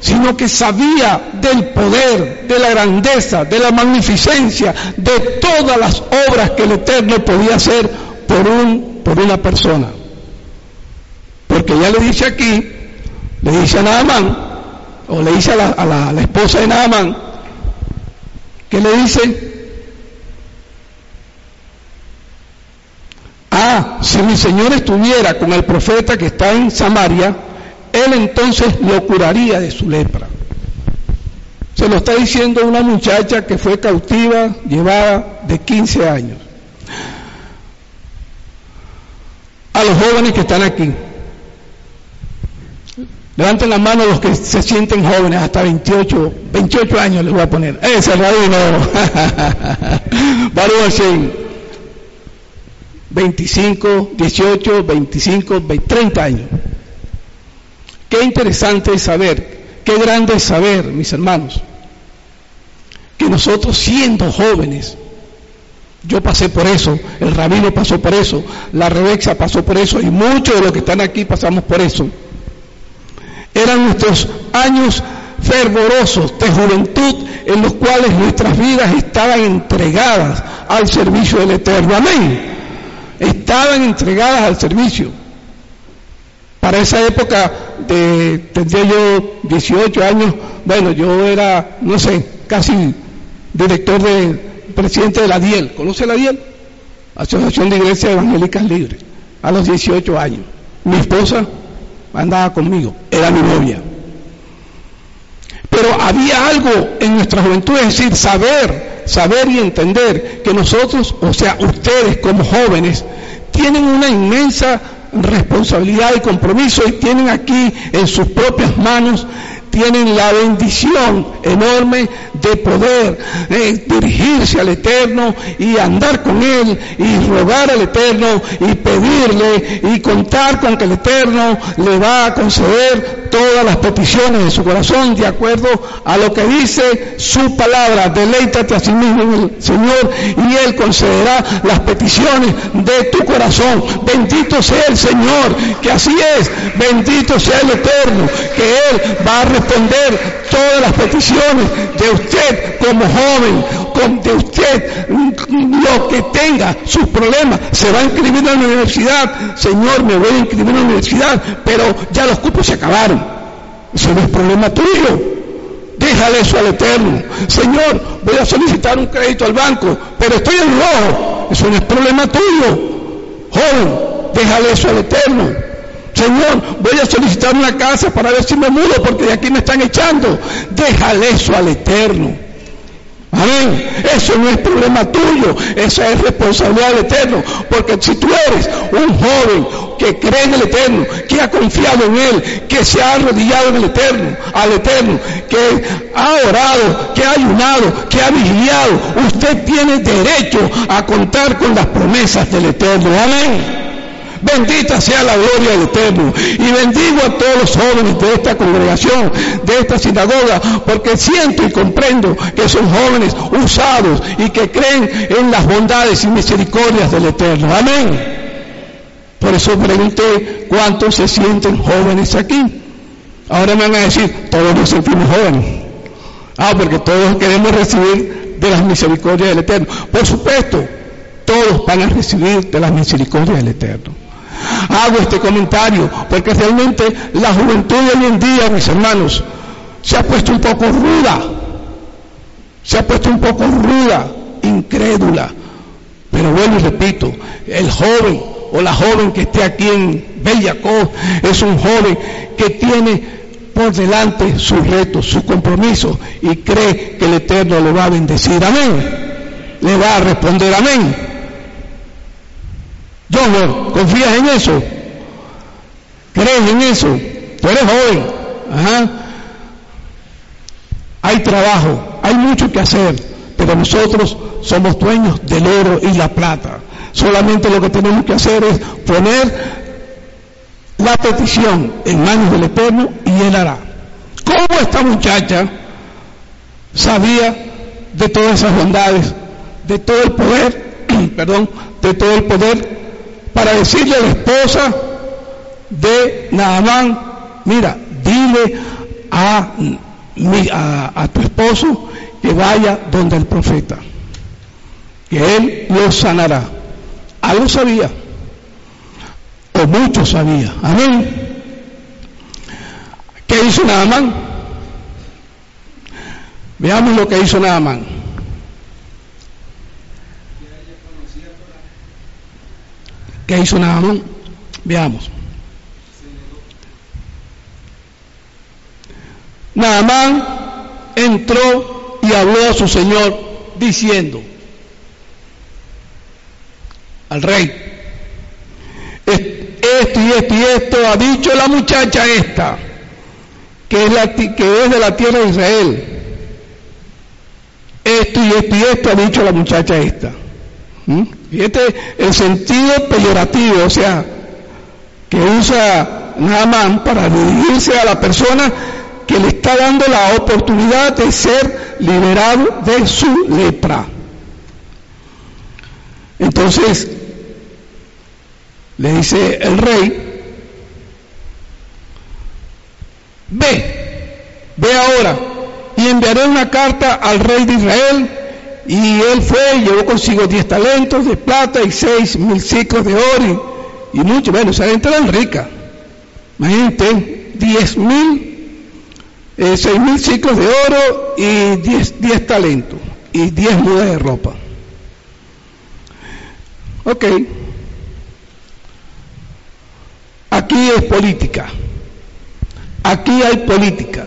sino que sabía del poder, de la grandeza, de la magnificencia, de todas las obras que el Eterno podía hacer por, un, por una persona. Porque ya le dice aquí, le dice a Naamán, o le dice a la, esposa de Naamán, que le dice, ah, si mi Señor estuviera con el profeta que está en Samaria, él entonces lo curaría de su lepra. Se lo está diciendo una muchacha que fue cautiva, llevada de 15 años. A los jóvenes que están aquí. Levanten la mano los que se sienten jóvenes, hasta 28, 28 años les voy a poner. Ese rabino. Baruch 25, 18, 25, 30 años. Qué interesante es saber, qué grande es saber, mis hermanos, que nosotros siendo jóvenes, yo pasé por eso, el rabino pasó por eso, la Rebexa pasó por eso y muchos de los que están aquí pasamos por eso. Eran nuestros años fervorosos de juventud en los cuales nuestras vidas estaban entregadas al servicio del Eterno. Amén. Estaban entregadas al servicio. Para esa época de, tendría yo 18 años, bueno, yo era, no sé, casi director de, presidente de la DIEL. ¿Conoce la DIEL? Asociación de Iglesias Evangélicas Libres. A los 18 años. Mi esposa andaba conmigo, era mi novia. Pero había algo en nuestra juventud, es decir, saber, saber y entender que nosotros, o sea, ustedes como jóvenes, tienen una inmensa responsabilidad y compromiso y tienen aquí en sus propias manos tienen la bendición enorme de poder eh, dirigirse al Eterno y andar con Él y rogar al Eterno y pedirle y contar con que el Eterno le va a conceder todas las peticiones de su corazón de acuerdo a lo que dice su palabra. Deleítate a sí mismo en el Señor y Él concederá las peticiones de tu corazón. Bendito sea el Señor, que así es. Bendito sea el Eterno, que Él va a responder todas las peticiones de usted como joven, de usted, lo que tenga, sus problemas. Se va a inscribir en la universidad, Señor, me voy a inscribir en la universidad, pero ya los cupos se acabaron. Eso no es problema tuyo. Déjale eso al Eterno. Señor, voy a solicitar un crédito al banco, pero estoy en rojo. Eso no es problema tuyo. Joven, déjale eso al Eterno. Señor, voy a solicitar una casa para ver si me mudo porque de aquí me están echando. Déjale eso al Eterno. Amén. Eso no es problema tuyo, esa es responsabilidad del Eterno. Porque si tú eres un joven que cree en el Eterno, que ha confiado en Él, que se ha arrodillado en el Eterno, al Eterno, que ha orado, que ha ayunado, que ha vigilado, usted tiene derecho a contar con las promesas del Eterno. Amén. Bendita sea la gloria del Eterno. Y bendigo a todos los jóvenes de esta congregación, de esta sinagoga, porque siento y comprendo que son jóvenes usados y que creen en las bondades y misericordias del Eterno. Amén. Por eso pregunté cuántos se sienten jóvenes aquí. Ahora me van a decir, todos nos sentimos jóvenes. Ah, porque todos queremos recibir de las misericordias del Eterno. Por supuesto, todos van a recibir de las misericordias del Eterno. Hago este comentario porque realmente la juventud de hoy en día, mis hermanos, se ha puesto un poco ruda, se ha puesto un poco ruda, incrédula. Pero bueno, y repito, el joven o la joven que esté aquí en Bellacó es un joven que tiene por delante sus retos, sus compromisos y cree que el Eterno le va a bendecir. Amén. Le va a responder amén. John, ¿confías en eso? ¿Crees en eso? Tú eres joven. Hay trabajo, hay mucho que hacer, pero nosotros somos dueños del oro y la plata. Solamente lo que tenemos que hacer es poner la petición en manos del Eterno y Él hará. ¿Cómo esta muchacha sabía de todas esas bondades, de todo el poder, perdón, de todo el poder para decirle a la esposa de Naamán, mira, dile a, a, tu esposo que vaya donde el profeta, que él lo sanará. Algo sabía, o mucho sabía. Amén. ¿Qué hizo Naamán? Veamos lo que hizo Naamán. ¿Qué hizo Naamán? Veamos. Naamán entró y habló a su señor diciendo al rey, esto y esto y esto ha dicho la muchacha esta, que es, de la tierra de Israel. Esto y esto y esto ha dicho la muchacha esta. ¿Mm? Fíjate el sentido peyorativo, o sea, que usa Naamán para dirigirse a la persona que le está dando la oportunidad de ser liberado de su lepra. Entonces, le dice el rey, ve, ve ahora y enviaré una carta al rey de Israel. Y él fue y llevó consigo diez talentos de plata y seis mil ciclos de oro y, mucho. Bueno, esa gente era rica. Imagínate, diez mil eh, seis mil ciclos de oro y diez, diez talentos y diez mudas de ropa. Ok. Aquí es política. Aquí hay política.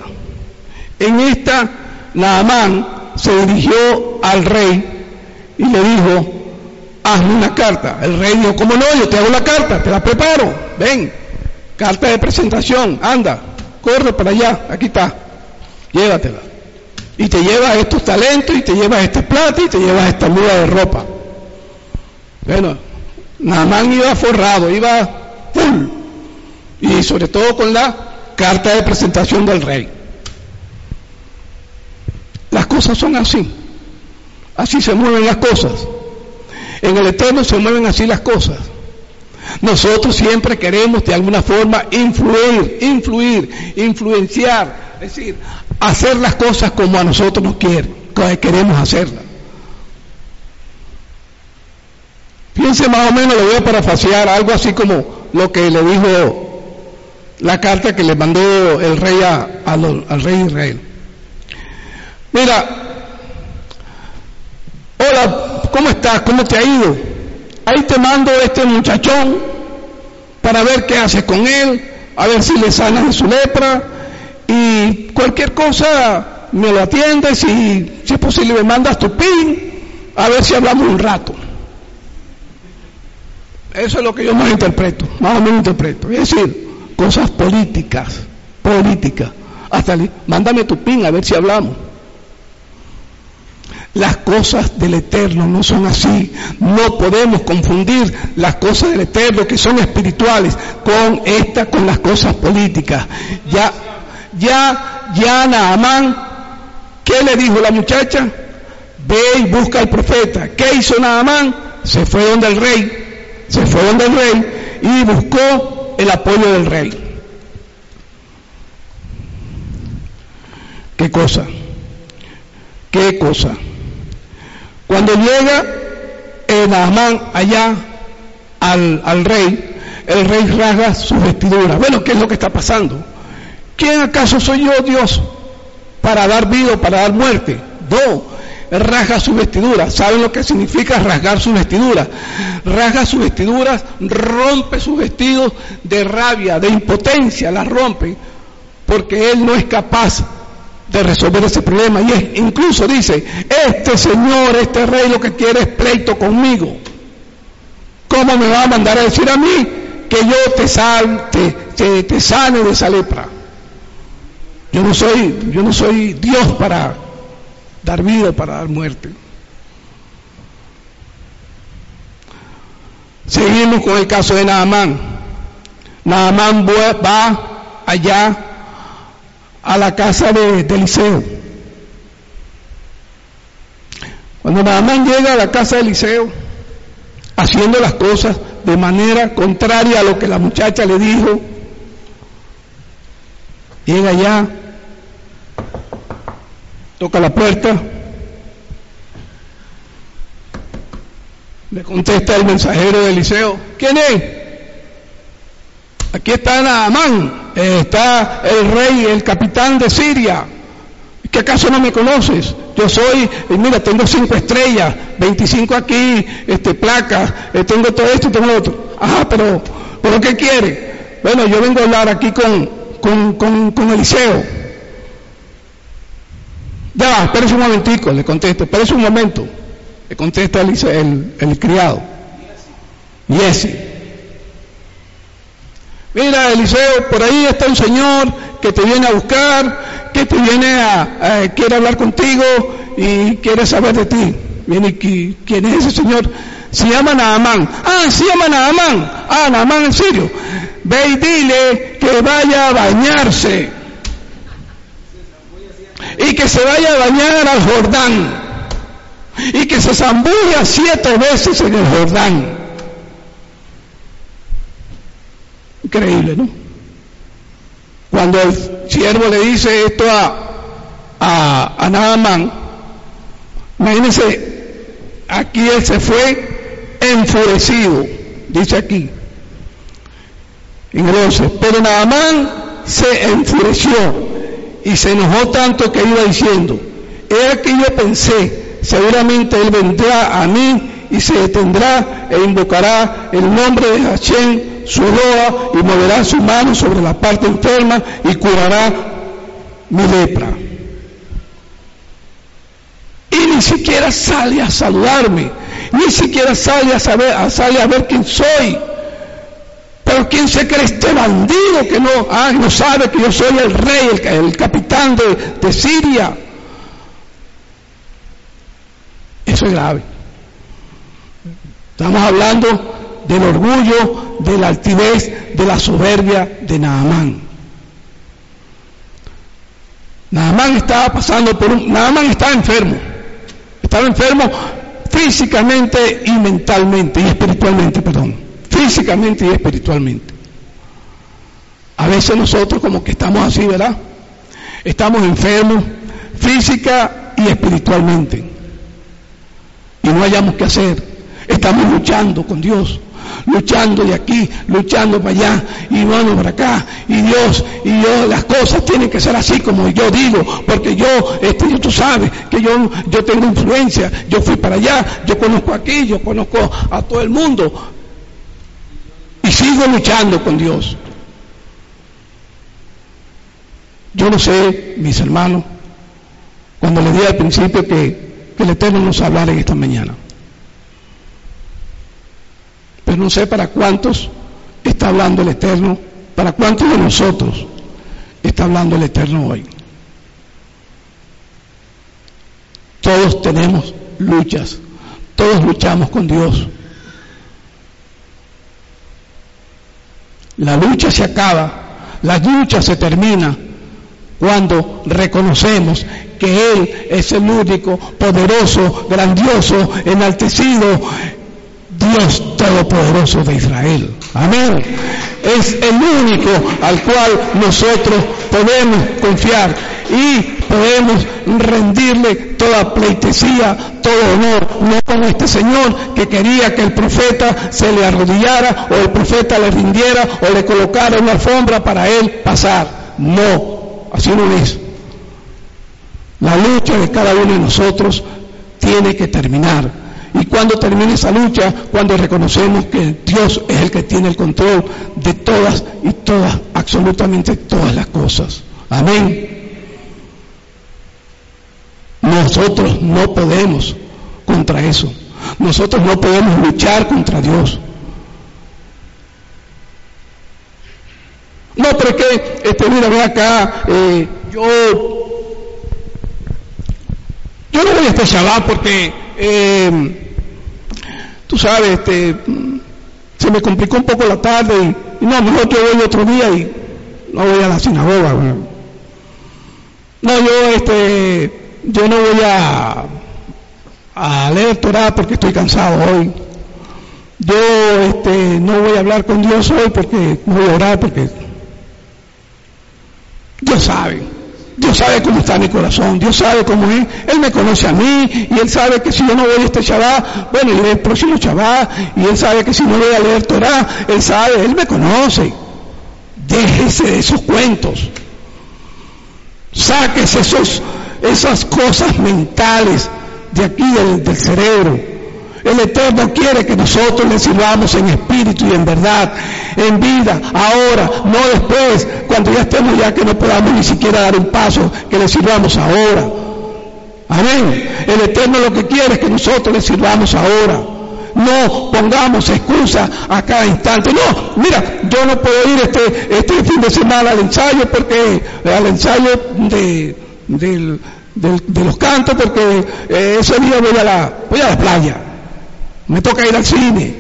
En esta, Naamán se dirigió al rey y le dijo, hazme una carta. El rey dijo, ¿cómo no? Yo te hago la carta, te la preparo. Ven, carta de presentación, anda corre para allá, aquí está, llévatela. Y te llevas estos talentos, y te llevas esta plata, y te llevas esta muda de ropa. Bueno, Namán iba forrado, iba full. Y sobre todo con la carta de presentación del rey. Las cosas son así. Así se mueven las cosas. En el Eterno se mueven así las cosas. Nosotros siempre queremos de alguna forma influir, influir, influenciar, es decir, hacer las cosas como a nosotros nos quieren, queremos hacerlas. Fíjense más o menos, lo voy a parafasear, algo así como lo que le dijo la carta que le mandó el rey al rey Israel. Mira, hola, ¿cómo estás? ¿Cómo te ha ido? Ahí te mando este muchachón para ver qué haces con él, a ver si le sanas de su lepra y cualquier cosa me lo atiendes y si es posible me mandas tu pin a ver si hablamos un rato. Eso es lo que yo más interpreto, más o menos interpreto. Es decir, cosas políticas, políticas. Hasta mándame tu pin a ver si hablamos. Las cosas del Eterno no son así. No podemos confundir las cosas del Eterno que son espirituales con esta, con las cosas políticas. Ya, ya, ya Naamán, ¿qué le dijo la muchacha? Ve y busca al profeta. ¿Qué hizo Naamán? Se fue donde el rey, se fue donde el rey y buscó el apoyo del rey. ¿Qué cosa? ¿Qué cosa? Cuando llega el Amán allá al, al rey, el rey rasga su vestidura. Bueno, ¿qué es lo que está pasando? ¿Quién acaso soy yo, Dios, para dar vida o para dar muerte? No, rasga su vestidura. ¿Saben lo que significa rasgar su vestidura? Rasga sus vestiduras, rompe sus vestidos de rabia, de impotencia, las rompe, porque él no es capaz de resolver ese problema. Y es, incluso dice, este señor, este rey lo que quiere es pleito conmigo. ¿Cómo me va a mandar a decir a mí que yo te, sal, te, te, sane de esa lepra? Yo no soy, yo no soy Dios para dar vida, para dar muerte. Seguimos con el caso de Naamán. Naamán va allá a la casa de, Eliseo. Cuando Naamán llega a la casa de Eliseo, haciendo las cosas de manera contraria a lo que la muchacha le dijo, llega allá Toca la puerta. Le contesta el mensajero de Eliseo. ¿Quién es? Aquí está Naamán. está el rey, el capitán de Siria. ¿Que acaso no me conoces? Yo soy, eh, mira, tengo cinco estrellas, 25 aquí, este, placas, eh, tengo todo esto y tengo otro. Ajá, pero, pero ¿qué quiere? Bueno, yo vengo a hablar aquí con, con, con, con Eliseo. Ya va, espérese un momentico, le contesto, espérese un momento. Le contesta el, el, el criado. Jesse. Mira, Eliseo, por ahí está un señor que te viene a buscar, que te viene a, quiere hablar contigo y quiere saber de ti. Viene, ¿quién es ese señor? Se llama Naamán. Ah, se llama Naamán. Ah, Naamán en serio. Ve y dile que vaya a bañarse. Y que se vaya a bañar al Jordán y que se zambulla siete veces en el Jordán. Increíble, ¿no? Cuando el siervo le dice esto a, a, a Naaman, imagínense, aquí él se fue enfurecido, dice aquí, en el 11, pero Naamán se enfureció y se enojó tanto que iba diciendo, era que yo pensé, seguramente él vendrá a mí y se detendrá e invocará el nombre de Hashem, su loa, y moverá su mano sobre la parte enferma y curará mi lepra. Y ni siquiera sale a saludarme, ni siquiera sale a saber, a, sale a ver quién soy. Pero quién se cree este bandido que no, ah, no sabe que yo soy el rey, el, capitán de, de Siria. Eso es grave. Estamos hablando del orgullo, de la altivez, de la soberbia de Naamán. Naamán estaba pasando por un... Naamán estaba enfermo. Estaba enfermo físicamente y mentalmente y espiritualmente, perdón. Físicamente y espiritualmente. A veces nosotros como que estamos así, ¿verdad? Estamos enfermos física y espiritualmente y no hayamos que hacer. Estamos luchando con Dios, luchando de aquí, luchando para allá y vamos para acá. Y Dios, y yo, las cosas tienen que ser así como yo digo, porque yo, este, tú sabes que yo, yo tengo influencia, yo fui para allá, yo conozco aquí, yo conozco a todo el mundo. Y sigo luchando con Dios. Yo no sé, mis hermanos, cuando le di al principio que que el Eterno nos hablara en esta mañana. Pero no sé para cuántos está hablando el Eterno, para cuántos de nosotros está hablando el Eterno hoy. Todos tenemos luchas, todos luchamos con Dios. La lucha se acaba, la lucha se termina cuando reconocemos que Él es el único, poderoso, grandioso, enaltecido, Dios Todopoderoso de Israel. Amén. Es el único al cual nosotros podemos confiar y podemos rendirle toda pleitesía, todo honor, no como este Señor que quería que el profeta se le arrodillara o el profeta le rindiera o le colocara una alfombra para él pasar. No, así no es. La lucha de cada uno de nosotros tiene que terminar. Y cuando termine esa lucha, cuando reconocemos que Dios es el que tiene el control de todas y todas, absolutamente todas las cosas. Amén. Nosotros no podemos contra eso. Nosotros no podemos luchar contra Dios. No, pero es que, este, mira, ve acá, eh, yo yo no voy a este Shabbat porque, eh, tú sabes, este, se me complicó un poco la tarde y, no, mejor yo voy otro día y no voy a la sinagoga. No, yo, este, yo no voy a, a leer Torah porque estoy cansado hoy. Yo, este, no voy a hablar con Dios hoy porque no voy a orar porque Dios sabe Dios sabe cómo está mi corazón, Dios sabe cómo es, Él me conoce a mí y Él sabe que si yo no voy a este Shabbat, bueno, iré el próximo Shabbat y Él sabe que si no voy a leer Torah, Él sabe, Él me conoce. Déjese de esos cuentos. Sáquese esos, esas cosas mentales de aquí del, del cerebro. El Eterno quiere que nosotros le sirvamos en espíritu y en verdad, en vida, ahora, no después, cuando ya estemos ya que no podamos ni siquiera dar un paso, que le sirvamos ahora. Amén. El Eterno lo que quiere es que nosotros le sirvamos ahora. No pongamos excusa a cada instante. No, mira, yo no puedo ir este, este fin de semana al ensayo porque, al ensayo de, de los cantos porque eh, ese día voy a la, voy a la playa. Me toca ir al cine.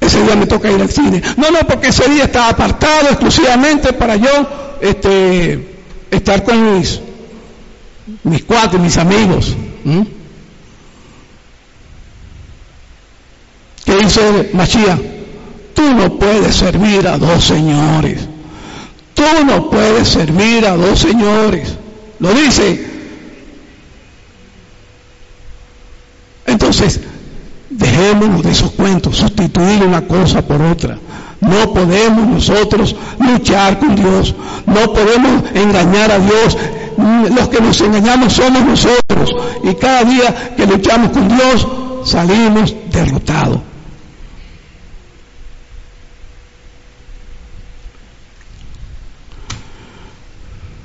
Ese día me toca ir al cine. No, no, porque ese día está apartado exclusivamente para yo este, estar con mis, mis cuatro, mis amigos. ¿Qué dice Machía? Tú no puedes servir a dos señores. Tú no puedes servir a dos señores. Lo dice. Entonces, dejémonos de esos cuentos, sustituir una cosa por otra. No podemos nosotros luchar con Dios, no podemos engañar a Dios. Los que nos engañamos somos nosotros y cada día que luchamos con Dios salimos derrotados.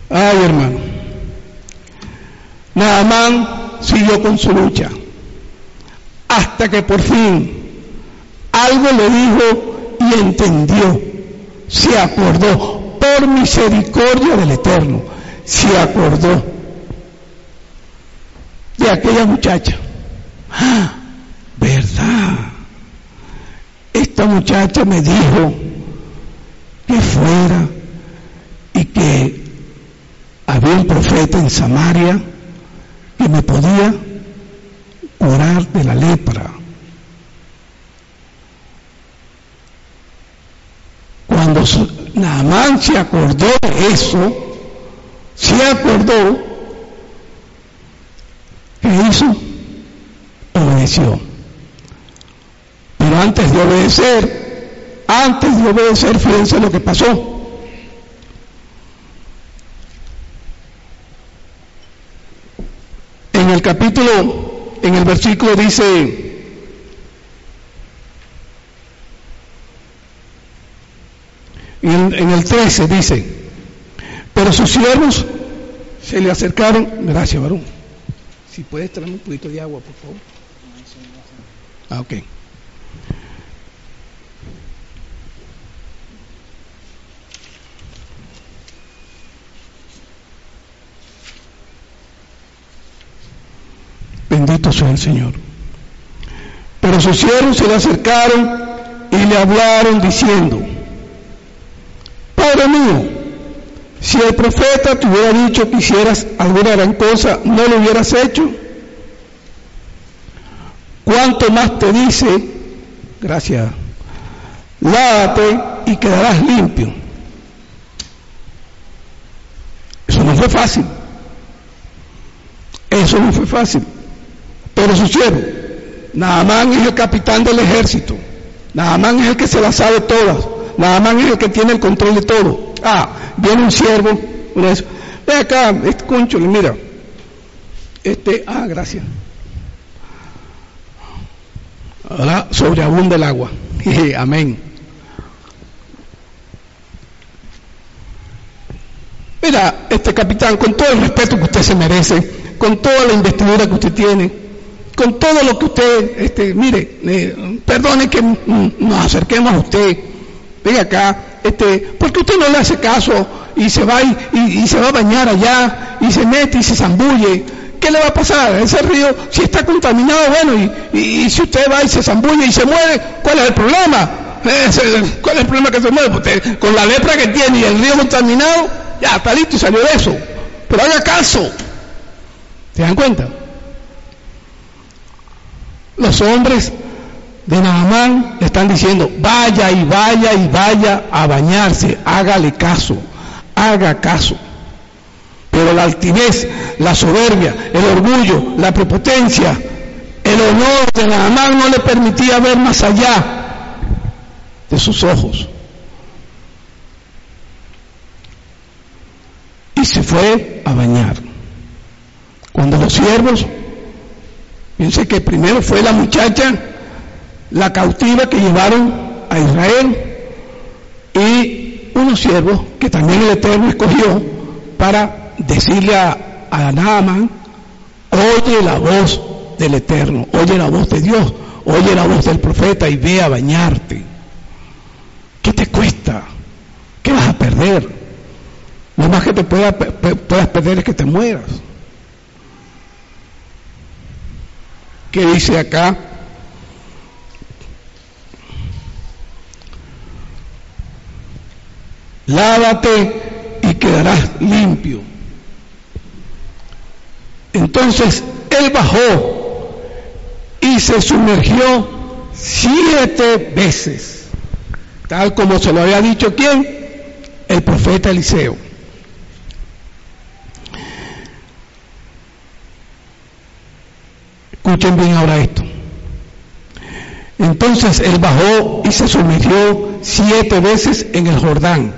Ay, hermano. Naamán siguió con su lucha. Hasta que por fin algo le dijo y entendió. Se acordó por misericordia del Eterno. Se acordó de aquella muchacha. ¡Ah! ¿Verdad? Esta muchacha me dijo que fuera y que había un profeta en Samaria que me podía curar de la lepra. Cuando Naamán se acordó de eso, se acordó, ¿qué hizo? Obedeció. Pero antes de obedecer, antes de obedecer, fíjense lo que pasó. En el capítulo, en el versículo dice, en, en el 13 dice, pero sus siervos se le acercaron, gracias varón, si puedes traerme un poquito de agua, por favor. Ah, ok. Bendito sea el Señor. Pero sus siervos se le acercaron y le hablaron diciendo, Padre mío, si el profeta te hubiera dicho que hicieras alguna gran cosa, ¿no lo hubieras hecho? ¿Cuánto más te dice, gracias, lávate y quedarás limpio? Eso no fue fácil. Eso no fue fácil. Pero su siervo, Naamán es el capitán del ejército. Naamán es el que se las sabe todas. Naamán es el que tiene el control de todo. Ah, viene un siervo, ve acá, este concho, mira. Este, ah, gracias. Ahora sobreabunda el agua. Amén. Mira, este capitán, con todo el respeto que usted se merece, con toda la investidura que usted tiene, con todo lo que usted, este, mire, perdone que nos acerquemos a usted, venga acá, este, porque usted no le hace caso y se va y, se va a bañar allá y se mete y se zambulle. ¿Qué le va a pasar? Ese río, si está contaminado, bueno, y, y, si usted va y se zambulle y se muere, ¿cuál es el problema? ¿Cuál es el problema que se mueve? Porque con la lepra que tiene y el río contaminado, ya está listo y salió de eso. Pero haga caso. ¿Se dan cuenta? Los hombres de Naamán le están diciendo, vaya y vaya y vaya a bañarse, hágale caso, haga caso. Pero la altivez, la soberbia, el orgullo, la prepotencia, el honor de Naamán no le permitía ver más allá de sus ojos. Y se fue a bañar. Cuando los siervos, piense que primero fue la muchacha, la cautiva que llevaron a Israel, y unos siervos que también el Eterno escogió para decirle a, a Naaman, oye la voz del Eterno, oye la voz de Dios, oye la voz del profeta y ve a bañarte. ¿Qué te cuesta? ¿Qué vas a perder? Lo más que te pueda, puedas perder es que te mueras. ¿Qué dice acá? Lávate y quedarás limpio. Entonces él bajó y se sumergió siete veces, tal como se lo había dicho quién, el profeta Eliseo. Escuchen bien ahora esto. Entonces él bajó y se sumergió siete veces en el Jordán,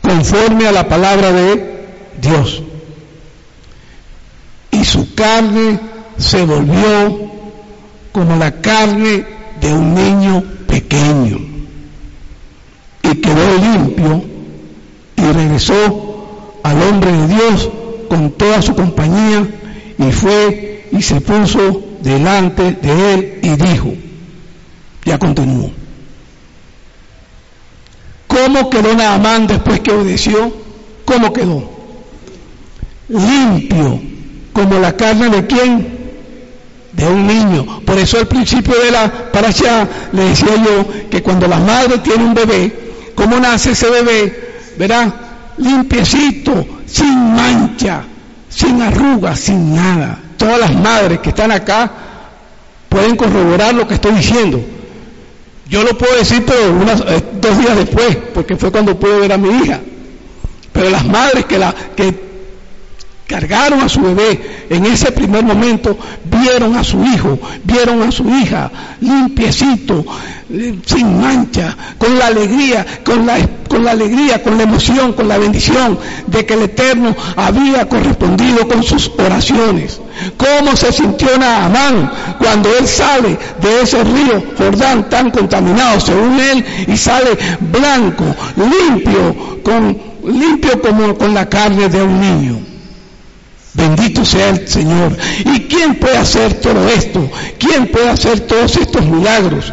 conforme a la palabra de Dios y su carne se volvió como la carne de un niño pequeño y quedó limpio y regresó al hombre de Dios con toda su compañía y fue se puso delante de él y dijo, ya continuó. ¿Cómo quedó Naamán después que obedeció? ¿Cómo quedó? Limpio como la carne de quién? De un niño. Por eso al principio de la allá le decía yo que cuando la madre tiene un bebé, ¿cómo nace ese bebé? Verá, limpiecito, sin mancha, sin arrugas, sin nada. Todas las madres que están acá pueden corroborar lo que estoy diciendo. Yo lo puedo decir, pero unas, eh, dos días después, porque fue cuando pude ver a mi hija. Pero las madres que, la, que cargaron a su bebé, en ese primer momento vieron a su hijo, vieron a su hija limpiecito, sin mancha, con la alegría, con la, con la alegría, con la emoción, con la bendición de que el Eterno había correspondido con sus oraciones. ¿Cómo se sintió Naamán cuando él sale de ese río Jordán tan contaminado, según él, y sale blanco, limpio, con, limpio como con la carne de un niño? Bendito sea el Señor. ¿Y quién puede hacer todo esto? ¿Quién puede hacer todos estos milagros?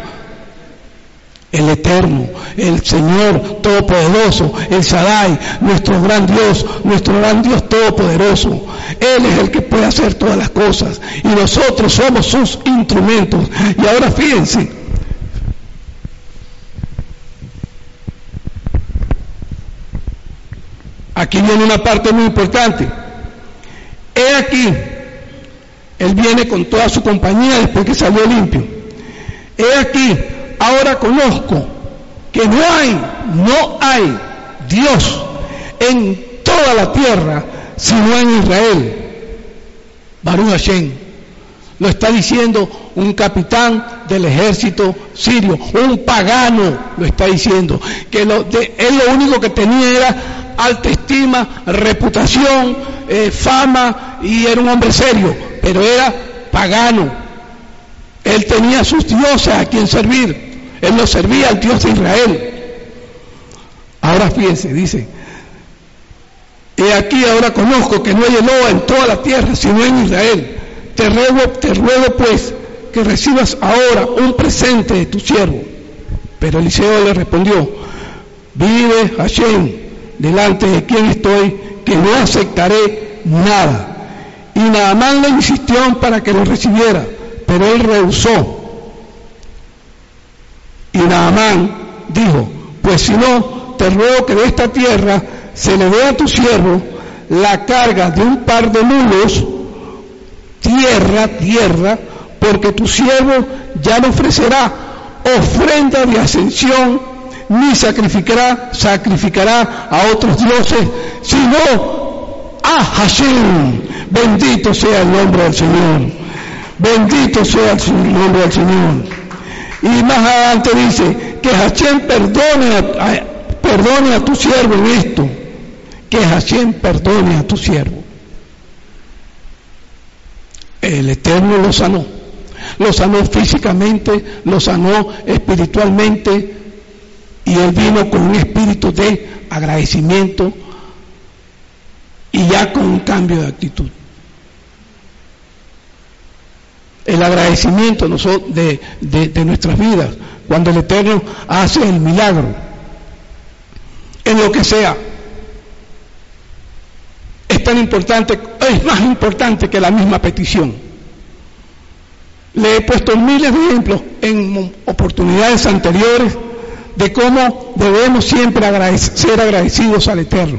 El Eterno, el Señor Todopoderoso, el Shaddai, nuestro gran Dios, nuestro gran Dios Todopoderoso. Él es el que puede hacer todas las cosas y nosotros somos sus instrumentos. Y ahora fíjense, aquí viene una parte muy importante. He aquí, él viene con toda su compañía después que salió limpio. He aquí, ahora conozco que no hay, no hay Dios en toda la tierra sino en Israel. Baruch Hashem. Lo está diciendo un capitán del ejército sirio, un pagano lo está diciendo, que lo, él lo único que tenía era alta estima, reputación, eh, fama y era un hombre serio, pero era pagano. Él tenía sus dioses a quien servir. Él no servía al Dios de Israel. Ahora fíjense, dice, he aquí ahora conozco que no hay Eloa en toda la tierra, sino en Israel. Te ruego, te ruego pues que recibas ahora un presente de tu siervo. Pero Eliseo le respondió, vive Hashem, delante de quien estoy, que no aceptaré nada. Y Naamán le insistió para que lo recibiera, pero él rehusó. Y Naamán dijo, pues si no, te ruego que de esta tierra se le dé a tu siervo la carga de un par de mulos, tierra, tierra, porque tu siervo ya no ofrecerá ofrenda de ascensión ni sacrificará, sacrificará a otros dioses, sino Ah, Hashem, bendito sea el nombre del Señor. Bendito sea el nombre del Señor. Y más adelante dice que Hashem perdone a, perdone a tu siervo en esto. Que Hashem perdone a tu siervo. El Eterno lo sanó. Lo sanó físicamente, lo sanó espiritualmente. Y él vino con un espíritu de agradecimiento y ya con un cambio de actitud. El agradecimiento de, de nuestras vidas. Cuando el Eterno hace el milagro, en lo que sea, tan importante, es más importante que la misma petición. Le he puesto miles de ejemplos en oportunidades anteriores de cómo debemos siempre ser agradecidos al Eterno.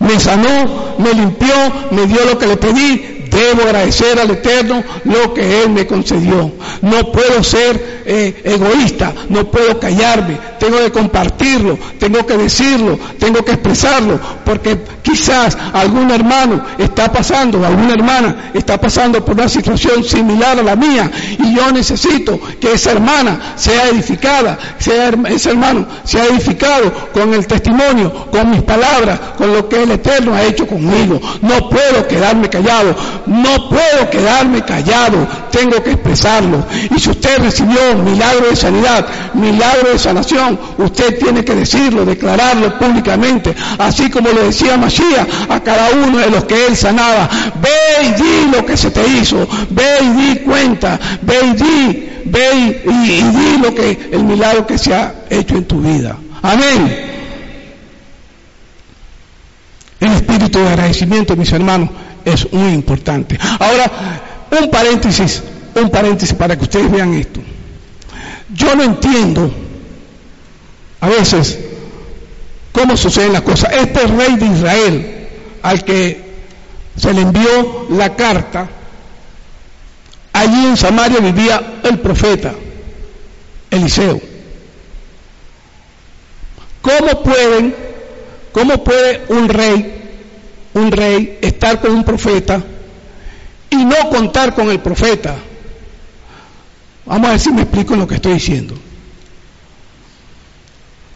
Me sanó, me limpió, me dio lo que le pedí, Debo agradecer al Eterno lo que Él me concedió. No puedo ser eh, egoísta, no puedo callarme, tengo que compartirlo, tengo que decirlo, tengo que expresarlo, porque quizás algún hermano está pasando, alguna hermana está pasando por una situación similar a la mía y yo necesito que esa hermana sea edificada, ese hermano sea edificado con el testimonio, con mis palabras, con lo que el Eterno ha hecho conmigo. No puedo quedarme callado. No puedo quedarme callado, tengo que expresarlo. Y si usted recibió milagro de sanidad, milagro de sanación, usted tiene que decirlo, declararlo públicamente, así como lo decía Masía a cada uno de los que él sanaba. Ve y di lo que se te hizo, ve y di cuenta, ve y di, ve y, y di lo que el milagro que se ha hecho en tu vida. Amén. El espíritu de agradecimiento, mis hermanos, es muy importante. Ahora, un paréntesis, un paréntesis para que ustedes vean esto. Yo no entiendo a veces cómo suceden las cosas. Este rey de Israel, al que se le envió la carta, allí en Samaria vivía el profeta Eliseo. ¿Cómo pueden, cómo puede un rey un rey, estar con un profeta y no contar con el profeta. Vamos a ver si me explico lo que estoy diciendo.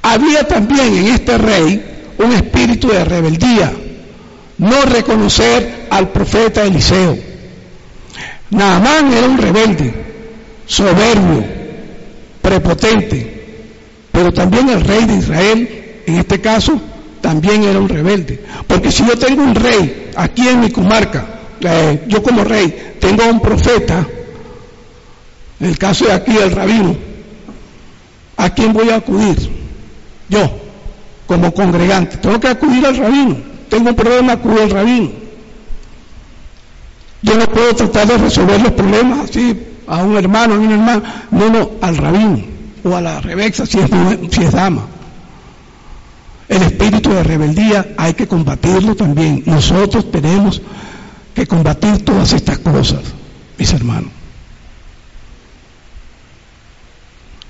Había también en este rey un espíritu de rebeldía, no reconocer al profeta Eliseo. Naamán era un rebelde, soberbio, prepotente, pero también el rey de Israel, en este caso, también era un rebelde. Porque si yo tengo un rey aquí en mi comarca, eh, yo como rey tengo un profeta, en el caso de aquí el rabino, ¿a quién voy a acudir? Yo, como congregante, tengo que acudir al rabino. Tengo un problema, acudo al rabino. Yo no puedo tratar de resolver los problemas así a un hermano, a una hermana, no, no, al rabino o a la rebexa si es, si es dama. El espíritu de rebeldía hay que combatirlo también. Nosotros tenemos que combatir todas estas cosas, mis hermanos.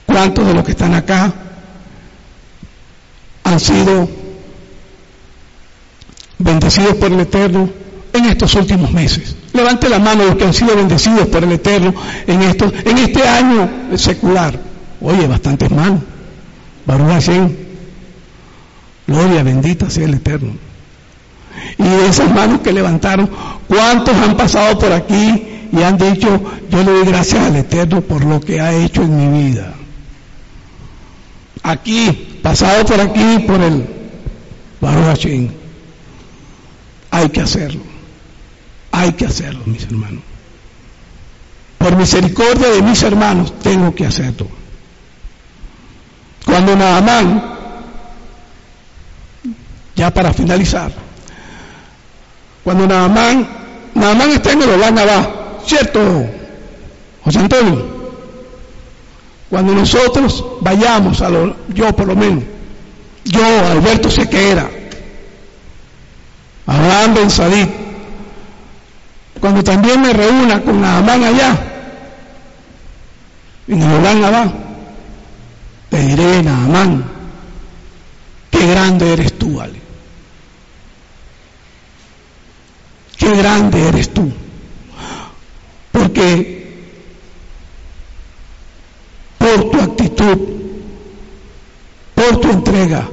¿Cuántos de los que están acá han sido bendecidos por el Eterno en estos últimos meses? Levante la mano los que han sido bendecidos por el Eterno en, esto, en este año secular. Oye, bastantes manos. Baruch Gloria bendita sea el Eterno. Y de esas manos que levantaron, ¿cuántos han pasado por aquí y han dicho, yo le doy gracias al Eterno por lo que ha hecho en mi vida? Aquí, pasado por aquí, por el Baruch Hay que hacerlo. Hay que hacerlo, mis hermanos. Por misericordia de mis hermanos, tengo que hacerlo. Cuando Naamán ya para finalizar, cuando Naamán, Naamán está en el va, ¿cierto, José Antonio? Cuando nosotros vayamos a lo, yo por lo menos, yo, Alberto Sequera, Abraham Ben Sadid, cuando también me reúna con Naamán allá, en el va, te diré, Naamán, qué grande eres tú, Ale. Qué grande eres tú. Porque por tu actitud, por tu entrega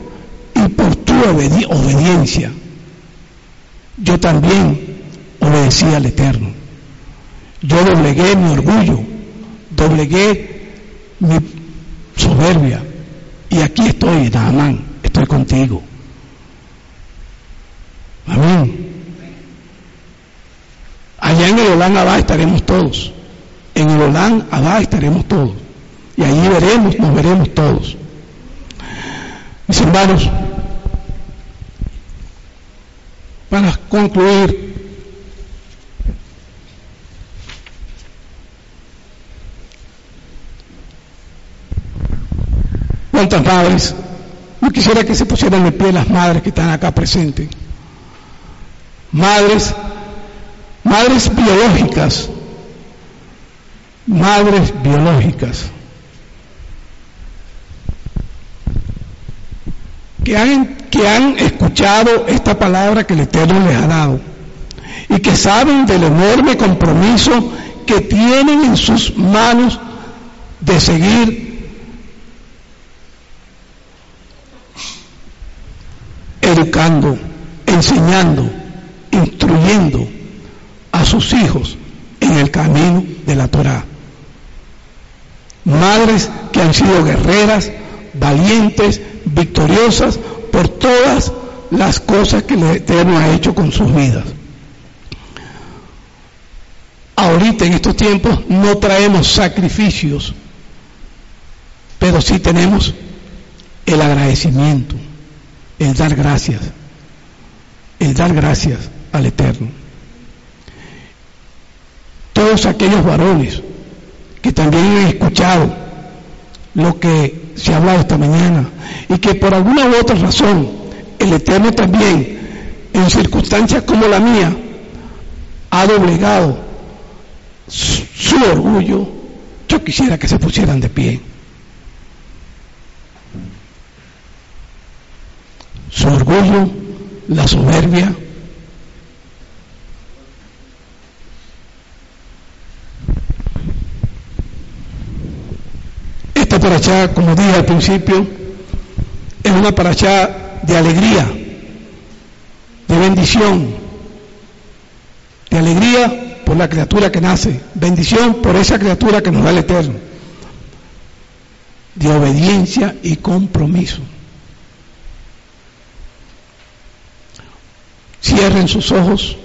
y por tu obediencia, yo también obedecí al Eterno. Yo doblegué mi orgullo, doblegué mi soberbia. Y aquí estoy, Naamán, estoy contigo. Amén. Allá en el Olán Abá estaremos todos. En el Olán Abá estaremos todos. Y allí veremos, nos veremos todos. Mis hermanos, para concluir, ¿cuántas madres? Yo quisiera que se pusieran de pie las madres que están acá presentes. Madres madres biológicas, madres biológicas, que han, que han escuchado esta palabra que el Eterno les ha dado y que saben del enorme compromiso que tienen en sus manos de seguir educando, enseñando, instruyendo a sus hijos en el camino de la Torá. Madres que han sido guerreras, valientes, victoriosas por todas las cosas que el Eterno ha hecho con sus vidas. Ahorita en estos tiempos no traemos sacrificios, pero sí tenemos el agradecimiento, el dar gracias, el dar gracias al Eterno todos aquellos varones que también han escuchado lo que se ha hablado esta mañana y que por alguna u otra razón el Eterno también, en circunstancias como la mía, ha doblegado su, su orgullo, yo quisiera que se pusieran de pie. Su orgullo, la soberbia, Esta paracha, como dije al principio, es una paracha de alegría, de bendición, de alegría por la criatura que nace, bendición por esa criatura que nos da el Eterno, de obediencia y compromiso. Cierren sus ojos.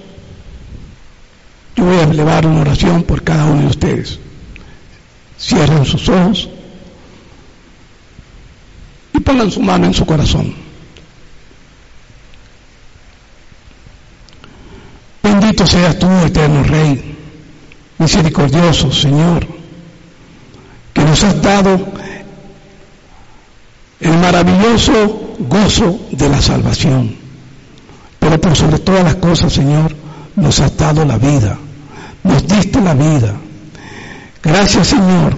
Yo voy a elevar una oración por cada uno de ustedes. Cierren sus ojos pongan su mano en su corazón. Bendito seas tú, eterno Rey, misericordioso Señor, que nos has dado el maravilloso gozo de la salvación. Pero por sobre todas las cosas, Señor, nos has dado la vida, nos diste la vida. Gracias, Señor,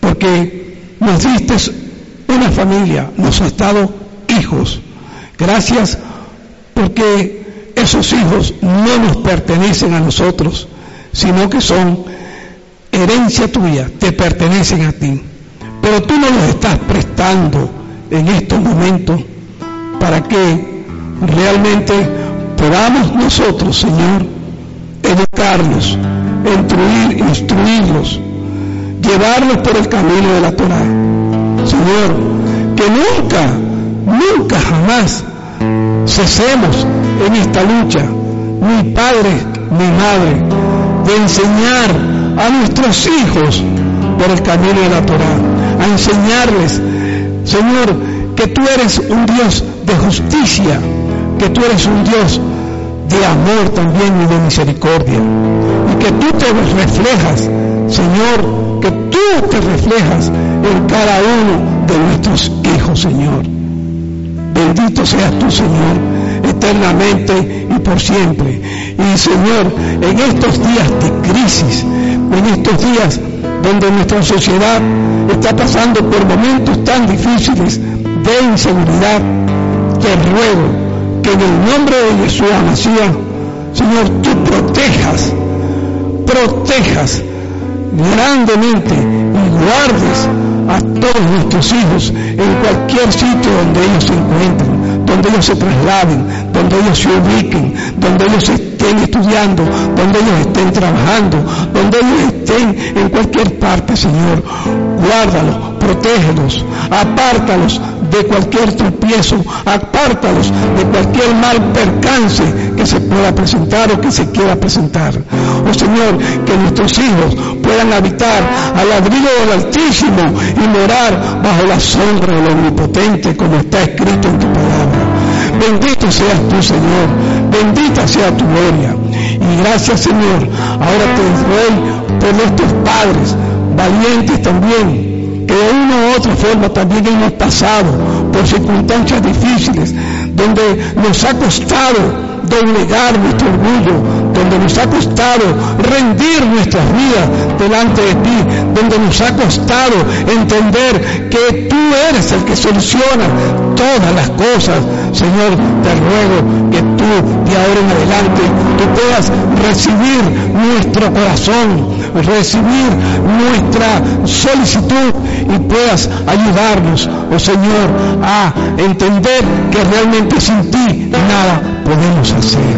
porque nos diste una familia, nos ha dado hijos. Gracias porque esos hijos no nos pertenecen a nosotros, sino que son herencia tuya, te pertenecen a ti. Pero tú no los estás prestando en estos momentos para que realmente podamos nosotros, Señor, educarlos, instruir, instruirlos, llevarlos por el camino de la Torah Señor, que nunca, nunca jamás cesemos en esta lucha, mi padre, mi madre, de enseñar a nuestros hijos por el camino de la Torah, a enseñarles, Señor, que tú eres un Dios de justicia, que tú eres un Dios de amor también y de misericordia, y que tú te reflejas, Señor, que tú te reflejas en cada uno de nuestros hijos, Señor. Bendito seas tú, Señor, eternamente y por siempre. Y Señor, en estos días de crisis, en estos días donde nuestra sociedad está pasando por momentos tan difíciles de inseguridad, te ruego que en el nombre de Jesús Amasía, Señor, tú protejas, protejas grandemente y guardes a todos nuestros hijos en cualquier sitio donde ellos se encuentren, donde ellos se trasladen, donde ellos se ubiquen, donde ellos estén estudiando, donde ellos estén trabajando, donde ellos estén en cualquier parte, Señor. Guárdalos, protégelos, apártalos de cualquier tropiezo, apártalos de cualquier mal percance que se pueda presentar o que se quiera presentar. Oh Señor, que nuestros hijos puedan habitar al abrigo del Altísimo y morar bajo la sombra del Omnipotente, como está escrito en tu palabra. Bendito seas tú, Señor. Bendita sea tu gloria. Y gracias, Señor. Ahora te doy por nuestros padres, valientes también, de una u otra forma también hemos pasado por circunstancias difíciles, donde nos ha costado doblegar nuestro orgullo, donde nos ha costado rendir nuestras vidas delante de ti, donde nos ha costado entender que tú eres el que soluciona todas las cosas. Señor, te ruego que de ahora en adelante tú puedas recibir nuestro corazón, recibir nuestra solicitud y puedas ayudarnos, oh Señor, a entender que realmente sin ti nada podemos hacer.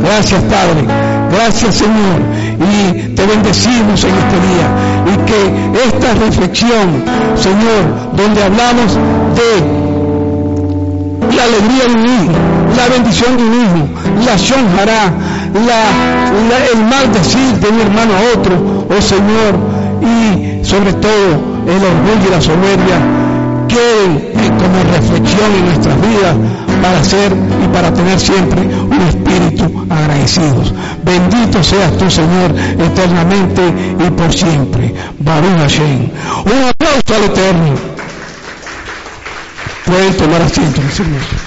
Gracias Padre, gracias Señor. Y te bendecimos en este día. Y que esta reflexión, Señor, donde hablamos de la alegría de hijo, la bendición de un hijo, la shonjara, la, el mal decir de un hermano a otro, oh Señor, y sobre todo el orgullo y la soberbia queden como reflexión en nuestras vidas para ser y para tener siempre un espíritu agradecidos. Bendito seas tú, Señor, eternamente y por siempre. Baruch Hashem. Un aplauso al Eterno. Pueden tomar asiento, mis hermanos.